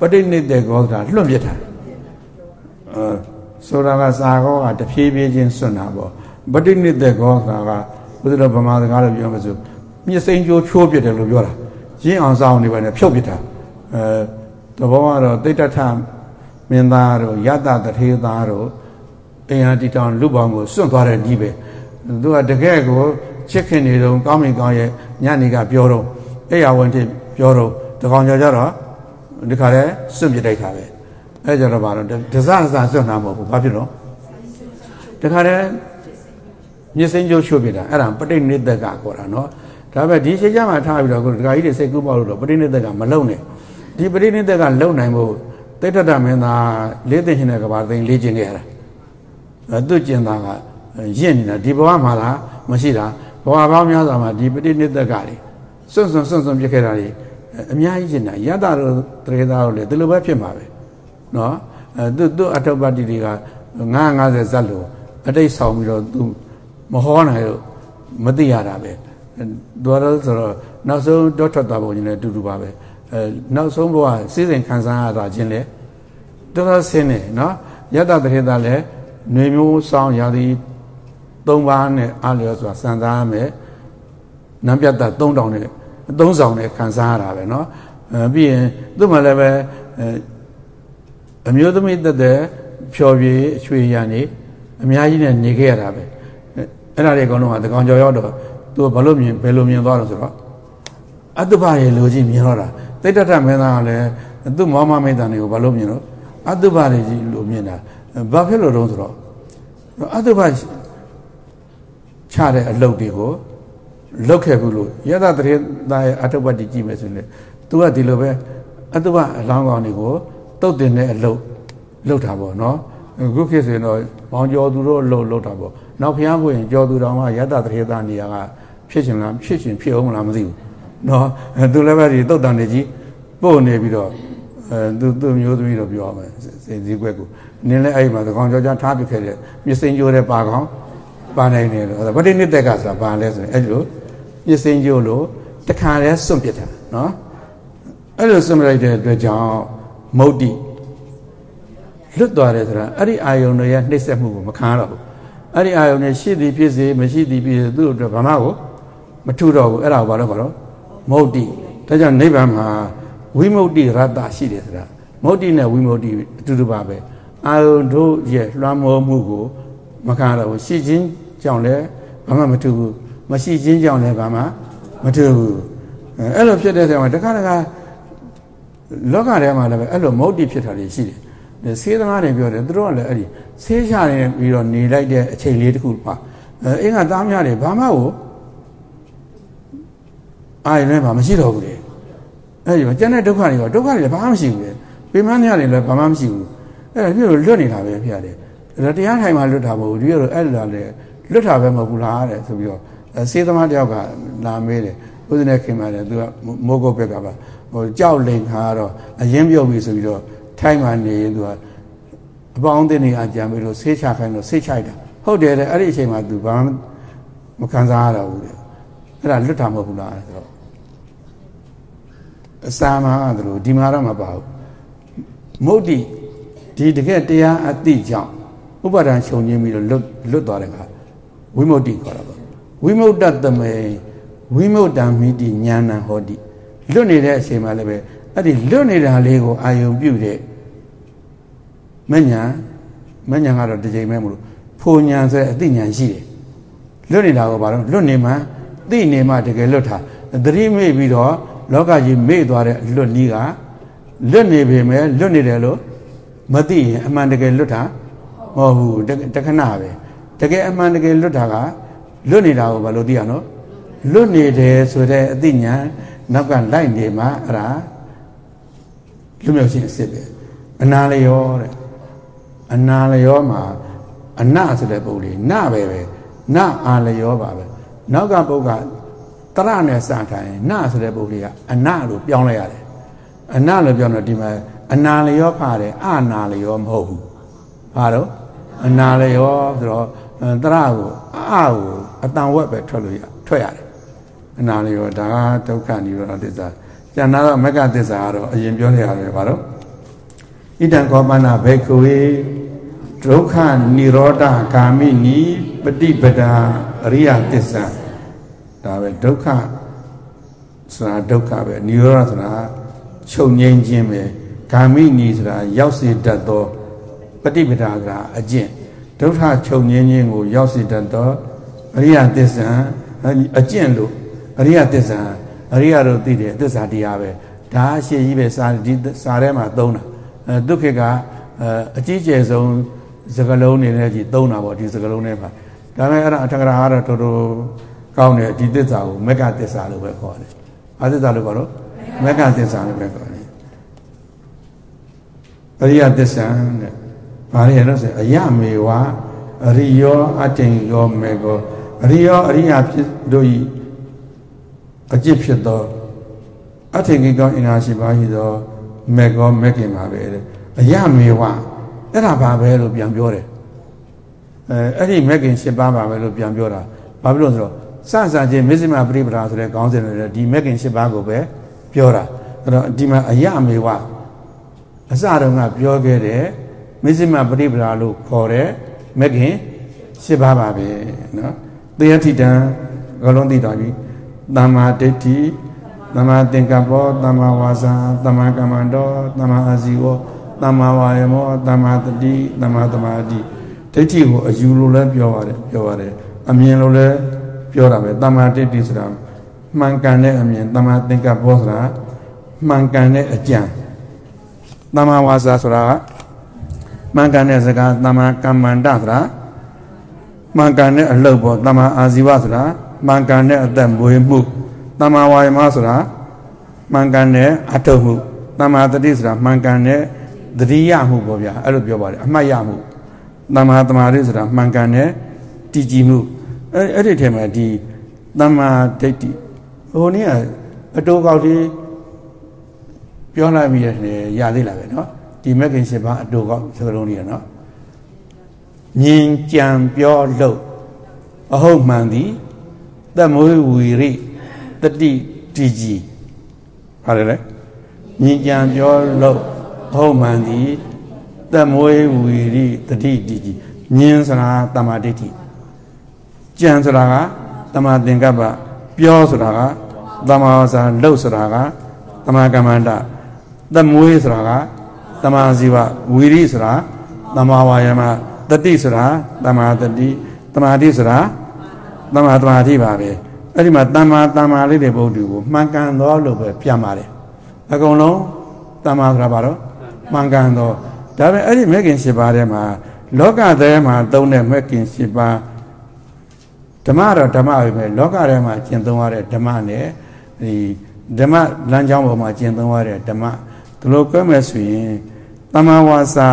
ပဋိနေတေကောဆိုတာလွန့်ပြတာအဲဆိုတာကစာကောကတဖြည်းဖြည်းချင်းစွန့်တာပေါ့ပဋိနေတေကောဆိုတာကဘုရားဗမာစကားလို့ပြောမှဆိုမြစ်စိမ်းကျိုးချိုးပြတယ်လို့ပြောတာရင်းအောင်ဆောင်နေပါနဲ့ဖြုတ်ပြတာအဲသဘောကတော့တိဋ္ဌထ မင်းသားတို့ယတတထေသားတို့အင်ဟာတီတောင်လူပေါင်းကိုစွန့်သွားတဲ့ကြီးပဲသူကတကယ်ကိုချစ်ခင်နေတော့ကောင်းမင်ကောင်းရဲ့ညနေကပြောတော့အဲ့ရဝန်တိပြောတော့တကောင်ကြောကြတော့ဒီခါလဲစွန့်ပြလိုက်တာပဲအဲ့ကြတော့ဘာလို့ဒဇအစာစွန့်တာမဟုတ်ဘူးဘာဖြစ်လို့တခါလဲမြစ်စင်းကျိုးချွတ်ပြတာအဲ့ဒါပဋိနိဒကခေါ်တာနော်ဒါပေမဲ့ဒီရှေ့ကျမှထားပြီးတော့ကိုဒကာကြီးတွေစိတ်ကူးပေါက်လို့တော့ပဋိနိဒကမလုံနဲ့ဒီပဋိနိဒကလုံနိုင်ဖို့ တိဋ္ဌတမင်းသားလေးသိရှင်တဲ့ကဘာသိန်းလေးကျင်ခဲ့ရတာအဲသူကျင်သားကရင့်နေတာဒီဘဝမှာလားမရှိတာဘဝပေါင်းများစွာမှာဒီပဋိနိဒကတွေစွန့်စွန့်စွန့်စွန့်ပြခဲ့တာတွေအများကြီးကျင်တာယတ္တတို့တရေသားတို့လည်းဒီလိုပဲဖြစ်မှာပဲနော်အဲသူသူအထုပ္ပတ္တိတွေက950ဇက်လို့အတိတ်ဆောင်ပြီးတော့သူမဟောနိုင်လို့မသိရတာပဲတော်တော့ဆိုတော့နောက်ဆုံးတောထွက်သွားပုံကြီးလည်းအတူတူပါပဲ အဲနောက်ဆုံးဘဝစိစဉ်ခံစားရတာချင်းလေတော်တော်ဆင်းနေနော်ယတတရေတာလည်းနှွေမျိုးစောင်းရာသီ၃ပါးနဲ့အလျော်စွာစံစားရမယ်နံပြတ်တာ၃တောင်နဲ့၃ဆောင်နဲ့ခံစားရတာပဲနော်ပြီးရင်သူ့မှာလည်းပဲအမျိုးသမီးတက်တဲ့ဖြော်ပြေအချွေရံနေအများကြီးနဲ့နေခဲ့ရတာပဲအဲ့ဒါတွေအကုန်လုံးကတကောင်ကြော်ရောက်တော့သူကဘာလို့မြင်ဘယ်လိုမြင်သွားတော့ဆိုတော့အတ္တပရဲ့လူကြီးမြင်တော့တာ တိဋ္ဌထမင်းသားကလည်းသူ့မောမမိတ်တန်တွေကိုဘာလို့မြင်တော့အတ္တပရေကြီးလိုမြင်တာဘာဖြစ်လို့တော့ဆိုတော့အတ္တပချတဲ့အလုပ်တွေကိုလုတ်ခဲ့ဘူးလို့ယသတရေသားရဲ့အထုပ္ပတ္တိကြည့်မယ်ဆိုရင်သူကဒီလိုပဲအတ္တပအလောင်းကောင်တွေကိုတုတ်တင်တဲ့အလုပ်လုပ်တာပေါ့နော်ခုခေတ်ဆိုရင်တော့မောင်ကျော်သူတို့လှုပ်လှုပ်တာပေါ့နောက်ဖျားကိုရင်ကျော်သူတော်မှယတတရေသားနေရာကဖြစ်ချင်လားဖြစ်ချင်ဖြစ်အောင်မလားမသိဘူး နော်သူလည်းပဲဒီတုတ်တန်နေကြီးပို့နေပြီးတော့အဲသူသူမျိုးသမီးတော့ပြောရမယ်စင်စည်းကွက်ကိုနင်းလဲအဲ့မှာသကောင်ကြောကြထားပြခဲ့တဲ့မြစင်ကျိုးတဲ့ပါကောင်ပါနိုင်တယ်လို့ဗတိနိတက်ကဆိုတာဘာလဲဆိုရင်အဲ့လိုမြစင်ကျိုးလို့တခါလဲစွန့်ပစ်တာနော်အဲ့လိုစွန့်ပစ်လိုက်တဲ့အတွက်ကြောင့်မုတ်တိလွတ်သွားတယ်ဆိုတာအဲ့ဒီအာယုန်တွေရဲ့နှိမ့်ဆက်မှုကိုမခံရတော့ဘူးအဲ့ဒီအာယုန်တွေရှိသည်ဖြစ်စေမရှိသည်ဖြစ်စေသူ့အတွက်ဘာမှကိုမထူတော့ဘူးအဲ့ဒါကိုဘာလို့ခေါ်တော့ မဟုတ်တိဒါကြောင့်နိဗ္ဗာန်မှာ ဝိမု ക്തി ရတ္တရှိတယ်ဆိုတာမုတ်တိနဲ့ဝိမု ക്തി အတူတူပါပဲအာယုတို့ရဲ့လွှမ်းမိုးမှုကိုမခံရဘူးရှိချင်းကြောင့်လည်းဘာမှမထူဘူးမရှိချင်းကြောင့်လည်းဘာမှမထူဘူးအဲ့လိုဖြစ်တဲ့ဆရာမတခါတခါလောကထဲမှာလည်းပဲအဲ့လိုမုတ်တိဖြစ်တာတွေရှိတယ်ဆေးသမားတွေပြောတယ်သူတို့ကလည်းအဲ့ဒီဆေးချနေပြီးတော့နေလိုက်တဲ့အချိန်လေးတခုပါအင်းကသားများတွေဘာမှကို အာရုံနဲ့ဘာမရှိတော့ဘူးလေအဲ့ဒီမှာကျန်တဲ့ဒုက္ခတွေရောဒုက္ခတွေဘာမှမရှိဘူးလေပေမန်းများတွေလည်းဘာမှမရှိဘူးအဲ့ဒါပြည့်လို့လွတ်နေတာပဲဖြစ်ရတယ်ဒါတရားထိုင်မှလွတ်တာမဟုတ်ဘူးဒီလိုအဲ့လိုလေလွတ်တာပဲမဟုတ်ဘူးလားတဲ့ဆိုပြီးတော့စေသမားတယောက်ကလာမေးတယ်ဥဒနဲ့ခင်ပါတယ်သူကမိုးကုတ်ဘက်ကပါဟိုကြောက်လိန်ခါတော့အရင်ပြုတ်ပြီဆိုပြီးတော့ထိုင်မှနေရင်သူကအပေါင်းအသင်းတွေအကြံပြီးလို့ဆေးချခိုင်းလို့ဆေးချိုက်တာဟုတ်တယ်တဲ့အဲ့ဒီအချိန်မှာသူဘာမခံစားရတော့ဘူးတဲ့အဲ့ဒါလွတ်တာမဟုတ်ဘူးလားဆိုတော့ အစာမှာသလိုဒီမှာတော့မပါဘူးမုတ်တိဒီတကယ်တရားအတိကြောင့်ဥပါဒံချုပ်ငင်းပြီးတော့လွတ်လွတ်သွားတဲ့ခါဝိမု ക്തി ခေါ်တာပေါ့ဝိမု ക്ത တမေဝိမု ക്ത မိတိညာဏဟောတိလွတ်နေတဲ့အချိန်မှာလည်းပဲအဲ့ဒီလွတ်နေတာလေးကိုအာယုံပြုတဲ့မညာမညာကတော့တစ်ချိန်ပဲမလို့ဖိုညာဆိုတဲ့အသိဉာဏ်ရှိတယ်လွတ်နေတာကိုဘာလို့လွတ်နေမှသိနေမှတကယ်လွတ်တာသတိမေ့ပြီးတော့ လောကကြီးမေ့သွားတဲ့လွတ်နည်းကလွတ်နေပေမဲ့လွတ်နေတယ်လို့မသိရင်အမှန်တကယ်လွတ်တာမဟုတ်ဘူးတခဏပဲတကယ်အမှန်တကယ်လွတ်တာကလွတ်နေတာကိုဘာလို့သိရနော်လွတ်နေတယ်ဆိုတဲ့အသိဉာဏ်နောက်ကလိုက်နေမှအဲ့ဒါလူမျိုးချင်းအစ်စ်ပဲအနာလျောတဲ့အနာလျောမှာအနဆိုတဲ့ပုံလေးနပဲပဲနအာလျောပါပဲနောက်ကပုဂ္ဂ တရနဲ့စထိုင်နဆိုတဲ့ပုံလေးကအနလို့ပြောင်းလိုက်ရတယ်အနလို့ပြောတော့ဒီမှာအနာလျောဖာတယ်အနာလျောမဟုတ်ဘူးဘာတော့အနာလျောဆိုတော့တရကိုအကိုအတန်ဝက်ပဲထွက်လို့ရထွက်ရတယ်အနာလျောဒါကဒုက္ခនិရောဓသစ္စာကျန်တော့မက္ကသစ္စာကတော့အရင်ပြောနေရတယ်ဘာတော့ဣတံကောပနာဘေကဝေဒုက္ခនិရောဓဂာမိနိပฏิပဒာအရိယသစ္စာ ဒါပဲဒုက္ခဆိုတာဒုက္ခပဲនិရောဓဆိုတာချုပ်ငြိမ်းခြင်းပဲဂာမိနိဆိုတာရောက်စေတတ်သောပฏิပဒါကအကျင့်ဒုက္ခချုပ်ငြိမ်းခြင်းကိုရောက်စေတတ်သောအရိယသစ္စာအကျင့်လို့အရိယသစ္စာအရိယတို့သိတယ်သစ္စာတရားပဲဒါအရှိကြီးပဲစာဒီစာထဲမှာသုံးတာအဲဒုက္ခကအကြီးကျယ်ဆုံးစကလုံးနေနဲ့ကြီးသုံးတာပေါ့ဒီစကလုံးထဲမှာဒါပေမဲ့အဲ့ဒါအထက်ကရာကတော့တော်တော် ကောင်းတယ်ဒီသစ္စာကိုမက္ကသစ္စာလို့ပဲခေါ်တယ်။ဘာသစ္စာလို့ခေါ်တော့မက္ကသစ္စာလို့ပဲခေါ်တယ်။အရိယသစ္စာတဲ့။ဘာလဲလို့ဆိုအယမေဝအရိယောအတ္တိယောမေကောအရိယောအရိယဖြစ်တို့ဤအကျစ်ဖြစ်သောအထင်ကြီးကောင်းအင်္ဂါရှိပါရှိသောမေကောမေခင်ပါပဲတဲ့အယမေဝအဲ့ဒါဘာပဲလို့ပြန်ပြောတယ်အဲအဲ့ဒီမေခင်၈ပါးပါပဲလို့ပြန်ပြောတာဘာဖြစ်လို့ဆိုတော့ စစချင်းမစ္စမပရိပဒါဆိုတဲ့ခေါင်းစဉ်တွေဒီမက်ကင်၈ပါးကိုပဲပြောတာအဲ့တော့ဒီမှာအယမေဝအစတုန်းကပြောခဲ့တဲ့မစ္စမပရိပဒါလို့ခေါ်တဲ့မက်ကင်၈ပါးပါပဲနော်တေယထိတံဂလုံးသိတော်ပြီသမ္မာဒိဋ္ဌိသမ္မာသင်္ကပ္ပောသမ္မာဝါစာသမ္မာကမ္မန္တောသမ္မာအာဇီဝောသမ္မာဝါယမောသမ္မာတတိသမ္မာသမာဓိဒိဋ္ဌိကိုအယူလို့လည်းပြောပါတယ်ပြောပါတယ်အမြင်လို့လည်း ပြောတာပဲသမ္မာဒိဋ္ဌိဆိုတာမှန်ကန်တဲ့အမြင်သမ္မာသင်္ကပ္ပဆိုတာမှန်ကန်တဲ့အကြံသမ္မာဝါစာဆိုတာကမှန်ကန်တဲ့စကားသမ္မာကမ္မန္တဆိုတာမှန်ကန်တဲ့အလုပ်ပေါ့သမ္မာအာဇီဝဆိုတာမှန်ကန်တဲ့အသက်မွေးမှုတမ္မာဝါယမဆိုတာမှန်ကန်တဲ့အထုတ်မှုတမ္မာတတိဆိုတာမှန်ကန်တဲ့သတိရမှုပေါ့ဗျာအဲ့လိုပြောပါတယ်အမှတ်ရမှုတမ္မာတမာတိဆိုတာမှန်ကန်တဲ့တည်ကြည်မှု အဲ့အဲ့ဒီထဲမှာဒီတမ္မာဒိဋ္ဌိဟိုနေ့အတိုးကောက်ဒီပြောလိုက်ပြီးရသေးလားပဲเนาะဒီမဂ္ဂင်၈ပါးအတိုးကောက်စကလုံးကြီးเนาะငင်ကြံပြောလို့အဟုတ်မှန်သည်တမွေဝီရိတတိတီကြီးဟာလေညင်ကြံပြောလို့ဟုတ်မှန်သည်တမွေဝီရိတတိတီကြီးညင်စရာတမာဒိဋ္ဌိ ကြံဆိုတာကတမာသင်္ကပ္ပပြောဆိုတာကတမာစာလှုပ်ဆိုတာကတမာကမ္မန္တသမွေးဆိုတာကတမာဇီဝဝီရိဆိုတာတမာဝါယမတတိဆိုတာတမာတတိတမာတိဆိုတာတမာတမာတိပါပဲအဲ့ဒီမှာတမာတမာလေးတွေဘုဒ္ဓကိုမှန်ကန်သောလို့ပဲပြန်ပါတယ်အကုန်လုံးတမာဆိုတာဘာတော့မှန်ကန်သောဒါပေမဲ့အဲ့ဒီမဲ့ခင်၈ပါးထဲမှာလောကထဲမှာသုံးတဲ့မဲ့ခင်၈ပါး ဓမ္မတော့ဓမ္မပဲပဲလောကထဲမှာကျင့်သုံးရတဲ့ဓမ္မနဲ့ဒီဓမ္မလမ်းကြောင်းပေါ်မှာကျင့်သုံးရတဲ့ဓမ္မဒီလိုပြောမယ်ဆိုရင်တမဝါစာ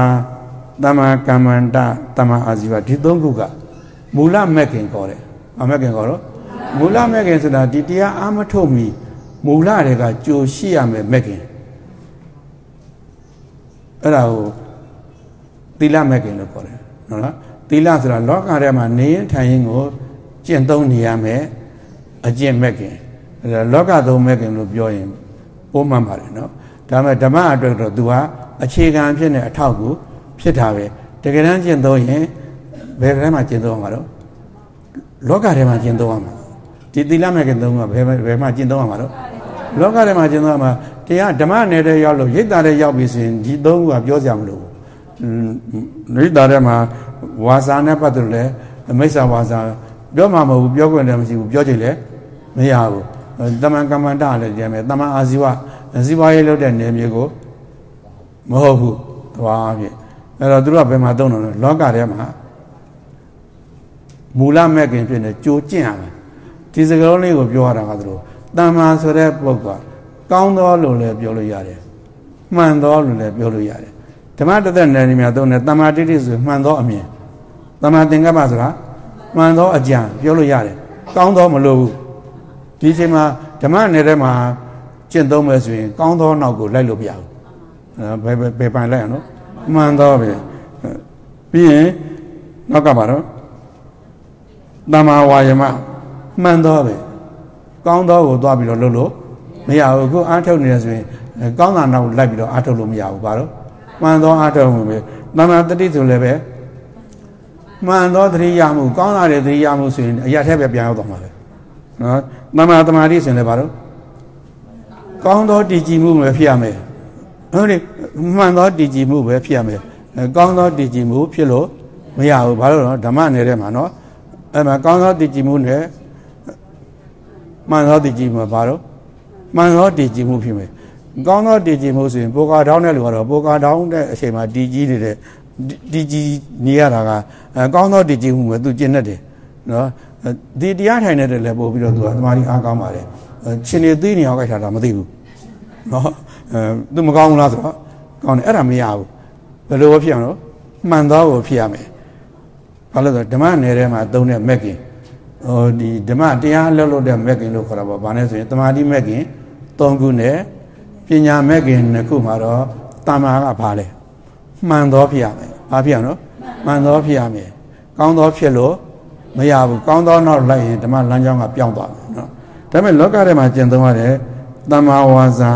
တမကမ္မန္တတမအာဇီဝဒီသုံးခုကမူလမဲ့ခင်ခေါ်တယ်။အမဲ့ခင်ခေါ်တော့မူလမဲ့ခင်ဆိုတာဒီတရားအာမထုတ်မီမူလတွေကကြိုရှိရမယ်မဲ့ခင်အဲ့ဒါကိုသီလမဲ့ခင်လို့ခေါ်တယ်နော်လားသီလဆိုတာလောကထဲမှာနေရင်ထိုင်ရင်ကို ကျင့်သုံးနေရမယ်အကျင့်မဲ့ခင်လောကသုံးမဲ့ခင်လို့ပြောရင်ပိုးမှန်ပါတယ်နော်ဒါပေမဲ့ဓမ္မအတွက်တော့ तू ဟာအခြေခံဖြစ်နေအထောက်ကူဖြစ်တာပဲတကယ်တမ်းကျင့်သုံးရင်ဘယ်ထဲမှာကျင့်သုံးရမှာတော့လောကထဲမှာကျင့်သုံးရမှာဒီသီလမဲ့ခင်သုံးကဘယ်ဘယ်မှာကျင့်သုံးရမှာတော့လောကထဲမှာကျင့်သုံးရမှာတရားဓမ္မနယ်တဲ့ရောက်လို့ရိတ်တာတဲ့ရောက်ပြီဆိုရင်ဒီသုံးခုကပြောကြမလို့ရိတ်တာတဲ့မှာဝါစာနဲ့ပတ်သက်လို့လဲမိစ္ဆာဝါစာ ပြောမှာမဟုတ်ဘူးပြောခွင့်လည်းမရှိဘူးပြောချင်လည်းမရဘူးတမန်ကမ္မန္တလည်းကြမ်းမယ်တမန်အာဇီဝဇီဝရေးလုပ်တဲ့နေမျိုးကိုမဟုတ်ဘူးသွားပြီအဲ့တော့သူတို့ကဘယ်မှာသုံးတယ်လဲလောကထဲမှာမူလမဲ့ခင်ဖြစ်နေကြိုကျင့်ရမယ်ဒီစကားလုံးလေးကိုပြောရတာကသူတို့တမ္မာဆိုတဲ့ပုဂ္ဂိုလ်ကောင်းသောလို့လည်းပြောလို့ရတယ်မှန်သောလို့လည်းပြောလို့ရတယ်ဓမ္မတသက်နယ်နေများသုံးတယ်တမ္မာတိတိဆိုမှန်သောအမြင်တမ္မာသင်္ကပ္ပဆိုတာ မှန်သောအကြံပြောလို့ရတယ်ကောင်းသောမလို့ဘူးဒီအချိန်မှာဓမ္မနယ်ထဲမှာကျင့်သုံးမယ်ဆိုရင်ကောင်းသောနောက်ကိုလိုက်လို့မရဘူးဘယ်ဘယ်ပိုင်လိုက်အောင်နော်မှန်သောပဲပြီးရင်နောက်ကပါတော့တမ္မာဝါယမမှန်သောပဲကောင်းသောကိုသွားပြီးတော့လုပ်လို့မရဘူးအခုအားထုတ်နေရဆိုရင်ကောင်းတာနောက်လိုက်ပြီးတော့အားထုတ်လို့မရဘူးဘာလို့မှန်သောအားထုတ်မှုပဲတမ္မာတတိဆိုလည်းပဲ မှန်သောသတိရမှုကောင်းလာတဲ့သတိရမှုဆိုရင်အရာထက်ပဲပြန်ရောက်သွားမှာပဲနော်တမ္မာတမာတိဆိုရင်လည်းဘာလို့ကောင်းသောတည်ကြည်မှုပဲဖြစ်ရမယ်ဟုတ်တယ်မှန်သောတည်ကြည်မှုပဲဖြစ်ရမယ်ကောင်းသောတည်ကြည်မှုဖြစ်လို့မရဘူးဘာလို့လဲဓမ္မနယ်ထဲမှာနော်အဲ့မှာကောင်းသောတည်ကြည်မှုနဲ့မှန်သောတည်ကြည်မှုဘာလို့မှန်သောတည်ကြည်မှုဖြစ်မယ်ကောင်းသောတည်ကြည်မှုဆိုရင်ပိုကာတောင်းတဲ့လူကတော့ပိုကာတောင်းတဲ့အချိန်မှာတည်ကြည်နေတဲ့ တည်ကြည်နေရတာကကောင်းသောတည်ကြည်မှုပဲသူကျင့်တတ်တယ်နော်ဒီတရားထိုင်နေတဲ့လည်းပို့ပြီးတော့သူကသမာဓိအားကောင်းပါတယ်ရှင်နေသိနေအောင်ကြိုက်တာတော့မသိဘူးနော်အဲသူမကောင်းဘူးလားဆိုတော့ကောင်းတယ်အဲ့ဒါမရဘူးဘယ်လိုဖြစ်အောင်လို့မှန်သောကိုဖြစ်ရမယ်ဘာလို့လဲဆိုဓမ္မနယ်ထဲမှာသုံးတဲ့မက်ကင်ဟိုဒီဓမ္မတရားလှုပ်လို့တဲ့မက်ကင်လို့ခေါ်တာပေါ့ဘာလဲဆိုရင်တမာတိမက်ကင်၃ခုနဲ့ပညာမက်ကင်နှစ်ခုမှာတော့တာမာကဘာလဲမှန်သောဖြစ်ရမယ် ဘာဖြစ်အောင်လို့မှန်သောဖြစ်ရမယ်ကောင်းသောဖြစ်လို့မရဘူးကောင်းသောနောက်လိုက်ရင်ဓမ္မလမ်းကြောင်းကပြောင်းသွားမယ်နော်ဒါပေမဲ့လောကထဲမှာကျင့်သုံးရတဲ့တမ္မာဝါစာ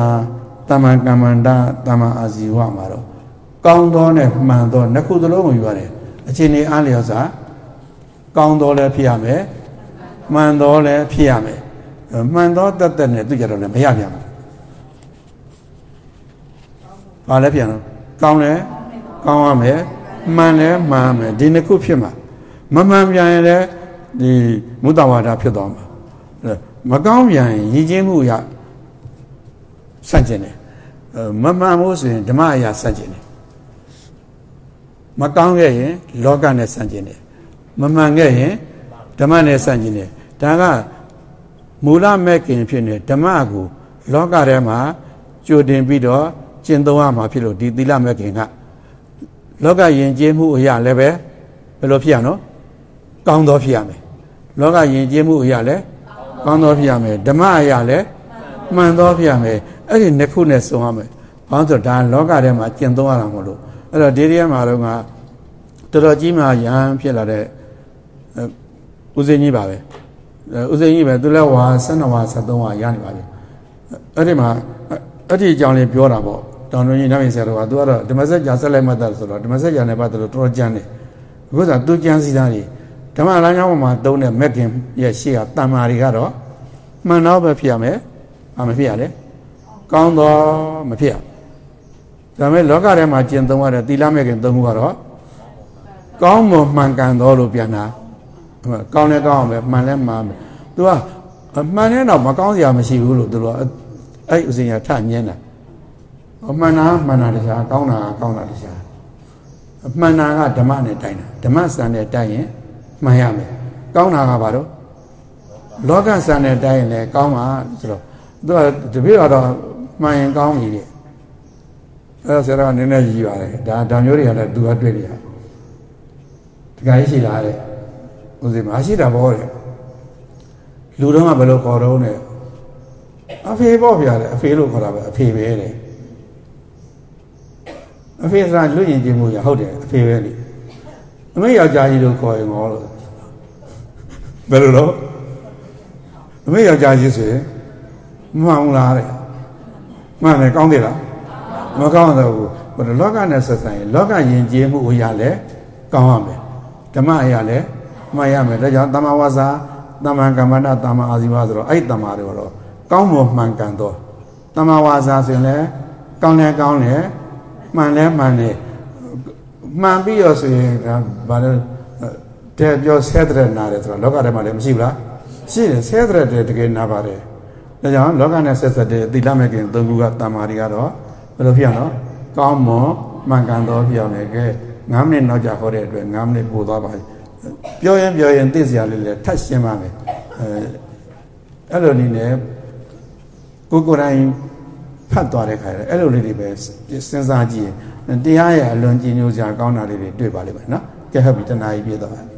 တမ္မာကမ္မန္တတမ္မာအာဇီဝမှာတော့ကောင်းသောနဲ့မှန်သောနှစ်ခုသလုံးကိုယူရတယ်အချိန်လေးအားလျော်စွာကောင်းသောလည်းဖြစ်ရမယ်မှန်သောလည်းဖြစ်ရမယ်မှန်သောတတ်တဲ့နဲ့သူကြတော့လည်းမရပြန်ဘူးဘာလဲပြန်တော့ကောင်းလည်းကောင်းရမယ် မှန်လည်းမှန်မယ်ဒီနှစ်ခုဖြစ်မှာမမှန်ပြန်ရင်လည်းဒီမုဒ္ဒဝါဒဖြစ်သွားမှာမကောင်းပြန်ရင်ရည်ချင်းမှုရဆန့်ကျင်တယ်မမှန်ဘူးဆိုရင်ဓမ္မအရာဆန့်ကျင်တယ်မကောင်းခဲ့ရင်လောကနဲ့ဆန့်ကျင်တယ်မမှန်ခဲ့ရင်ဓမ္မနဲ့ဆန့်ကျင်တယ်ဒါကမူလမဲ့ခင်ဖြစ်နေဓမ္မကိုလောကထဲမှာကြိုတင်ပြီးတော့ကျင့်သုံးရမှာဖြစ်လို့ဒီသီလမဲ့ခင်က လောကယဉ်ကျေးမှုအရာလည်းပဲဘယ်လိုဖြစ်ရနော်ကောင်းသောဖြစ်ရမယ်လောကယဉ်ကျေးမှုအရာလည်းကောင်းသောဖြစ်ရမယ်ဓမ္မအရာလည်းမှန်သောဖြစ်ရမယ်အဲ့ဒီနှစ်ခုနဲ့စုံရမယ်ဘာလို့ဆိုဒါလောကထဲမှာကျင့်သုံးရတာမဟုတ်လို့အဲ့တော့ဒီတည်းမှာတော့ကတော်တော်ကြီးမှရဟန်းဖြစ်လာတဲ့ဦးစင်းကြီးပါပဲဦးစင်းကြီးပဲသူလည်းဝါ12ဝါ13ဝါရနေပါပြီအဲ့ဒီမှာအဲ့ဒီအကြောင်းလေးပြောတာပေါ့ တောင်တွင်းကြီးနမင်းဆရာတော်ကသူကတော့ဓမ္မစကြာဆက်လိုက်မှတ်တယ်ဆိုတော့ဓမ္မစကြာနဲ့ပတ်သက်လို့တော်တော်ကြမ်းတယ်အခုဆိုသူကြမ်းစီသားကြီးဓမ္မလမ်းကြောင်းပေါ်မှာသုံးတဲ့မက်ကင်ရဲ့ရှေ့ကတမ္မာတွေကတော့မှန်တော့ပဲဖြစ်ရမယ်။ဘာမဖြစ်ရလဲ။ကောင်းသောမဖြစ်ရ။ဟဒါပေမဲ့လောကထဲမှာကျင့်သုံးရတဲ့သီလမဲ့ခင်သုံးခုကတော့ကောင်းမွန်မှန်ကန်တော်လို့ပြန်တာကောင်းလဲကောင်းအောင်ပဲမှန်လဲမှန်ပဲသူကအမှန်နဲ့တော့မကောင်းစရာမရှိဘူးလို့သူတို့အဲ့ဥစဉ်ရထညင်းတာ အမှန်နာမှန်တာတရားကောင်းတာကောင်းတာတရားအမှန်နာကဓမ္မနဲ့တိုင်းတာဓမ္မစံနဲ့တိုင်းရင်မှန်ရမယ်ကောင်းတာကဘာလို့လောကစံနဲ့တိုင်းရင်လည်းကောင်းပါဆိုတော့သူကတပည့်တော်မှန်ရင်ကောင်းပြီတဲ့အဲ့တော့ဆရာကနည်းနည်းကြီးပါတယ်ဒါဒါမျိုးတွေကလည်းသူကတွေ့နေရတခါကြီးရှိလာတဲ့ဦးဇင်းမရှိတာဘောတဲ့လူတော့ကဘယ်လိုခေါ်တော့နဲ့အဖေပေါ့ဗျာတဲ့အဖေလို့ခေါ်တာပဲအဖေပဲတဲ့ အဖေဆိုတာလူရင်ကျင်မှုရဟုတ်တယ်အဖေပဲလေအမေယောက်ျားကြီးလို့ခေါ်ရင်ငေါလို့ဘယ်လိုတော့အမေယောက်ျားကြီးဆိုရင်မှန်လားတဲ့မှန်တယ်ကောင်းတယ်လားမကောင်းတော့ဘူးဘယ်လောကနဲ့ဆက်ဆံရင်လောကယဉ်ကျေးမှုအရာလဲကောင်းရမယ်ဓမ္မအရာလဲမှတ်ရမယ်ဒါကြောင့်တမဝါစာတမန်ကမ္မန္တတမန်အာဇီဝဆိုတော့အဲ့တမန်တွေတော့ကောင်းမွန်မှန်ကန်တော့တမန်ဝါစာဆိုရင်လဲကောင်းလဲကောင်းတယ် မှန်လဲမှန်တယ်မှန်ပြီးရောဆိုရင်ဘာလဲတဲ့ပြောဆဲတဲ့နာတယ်ဆိုတော့လောကထဲမှာလည်းမရှိဘူးလားရှိတယ်ဆဲတဲ့တကယ်နာပါတယ်ဒါကြောင့်လောကနဲ့ဆက်ဆက်တဲ့သီလမဲ့ခင်သုံးခုကတမာရီကတော့ဘယ်လိုဖြစ်အောင်ကောင်းမွန်မှန်ကန်တော်ဖြစ်အောင်လေကဲ9မိနစ်နောက်ကြဟောတဲ့အတွက်9မိနစ်ပို့သွားပါပြောရင်ပြောရင်သိစရာလေးလည်းထပ်ရှင်းပါမယ်အဲအဲ့လိုနေနဲ့ကိုကိုယ်တိုင် ဖတ်သွားတဲ့ခါကျအဲ့လိုလေးတွေပဲစဉ်းစားကြည့်ရင်တရားရဲ့အလွန်ကြည်ညိုစရာကောင်းတာလေးတွေတွေ့ပါလိမ့်မယ်နော်ကဲဟုတ်ပြီတဏှာကြီးပြည့်သွားပါ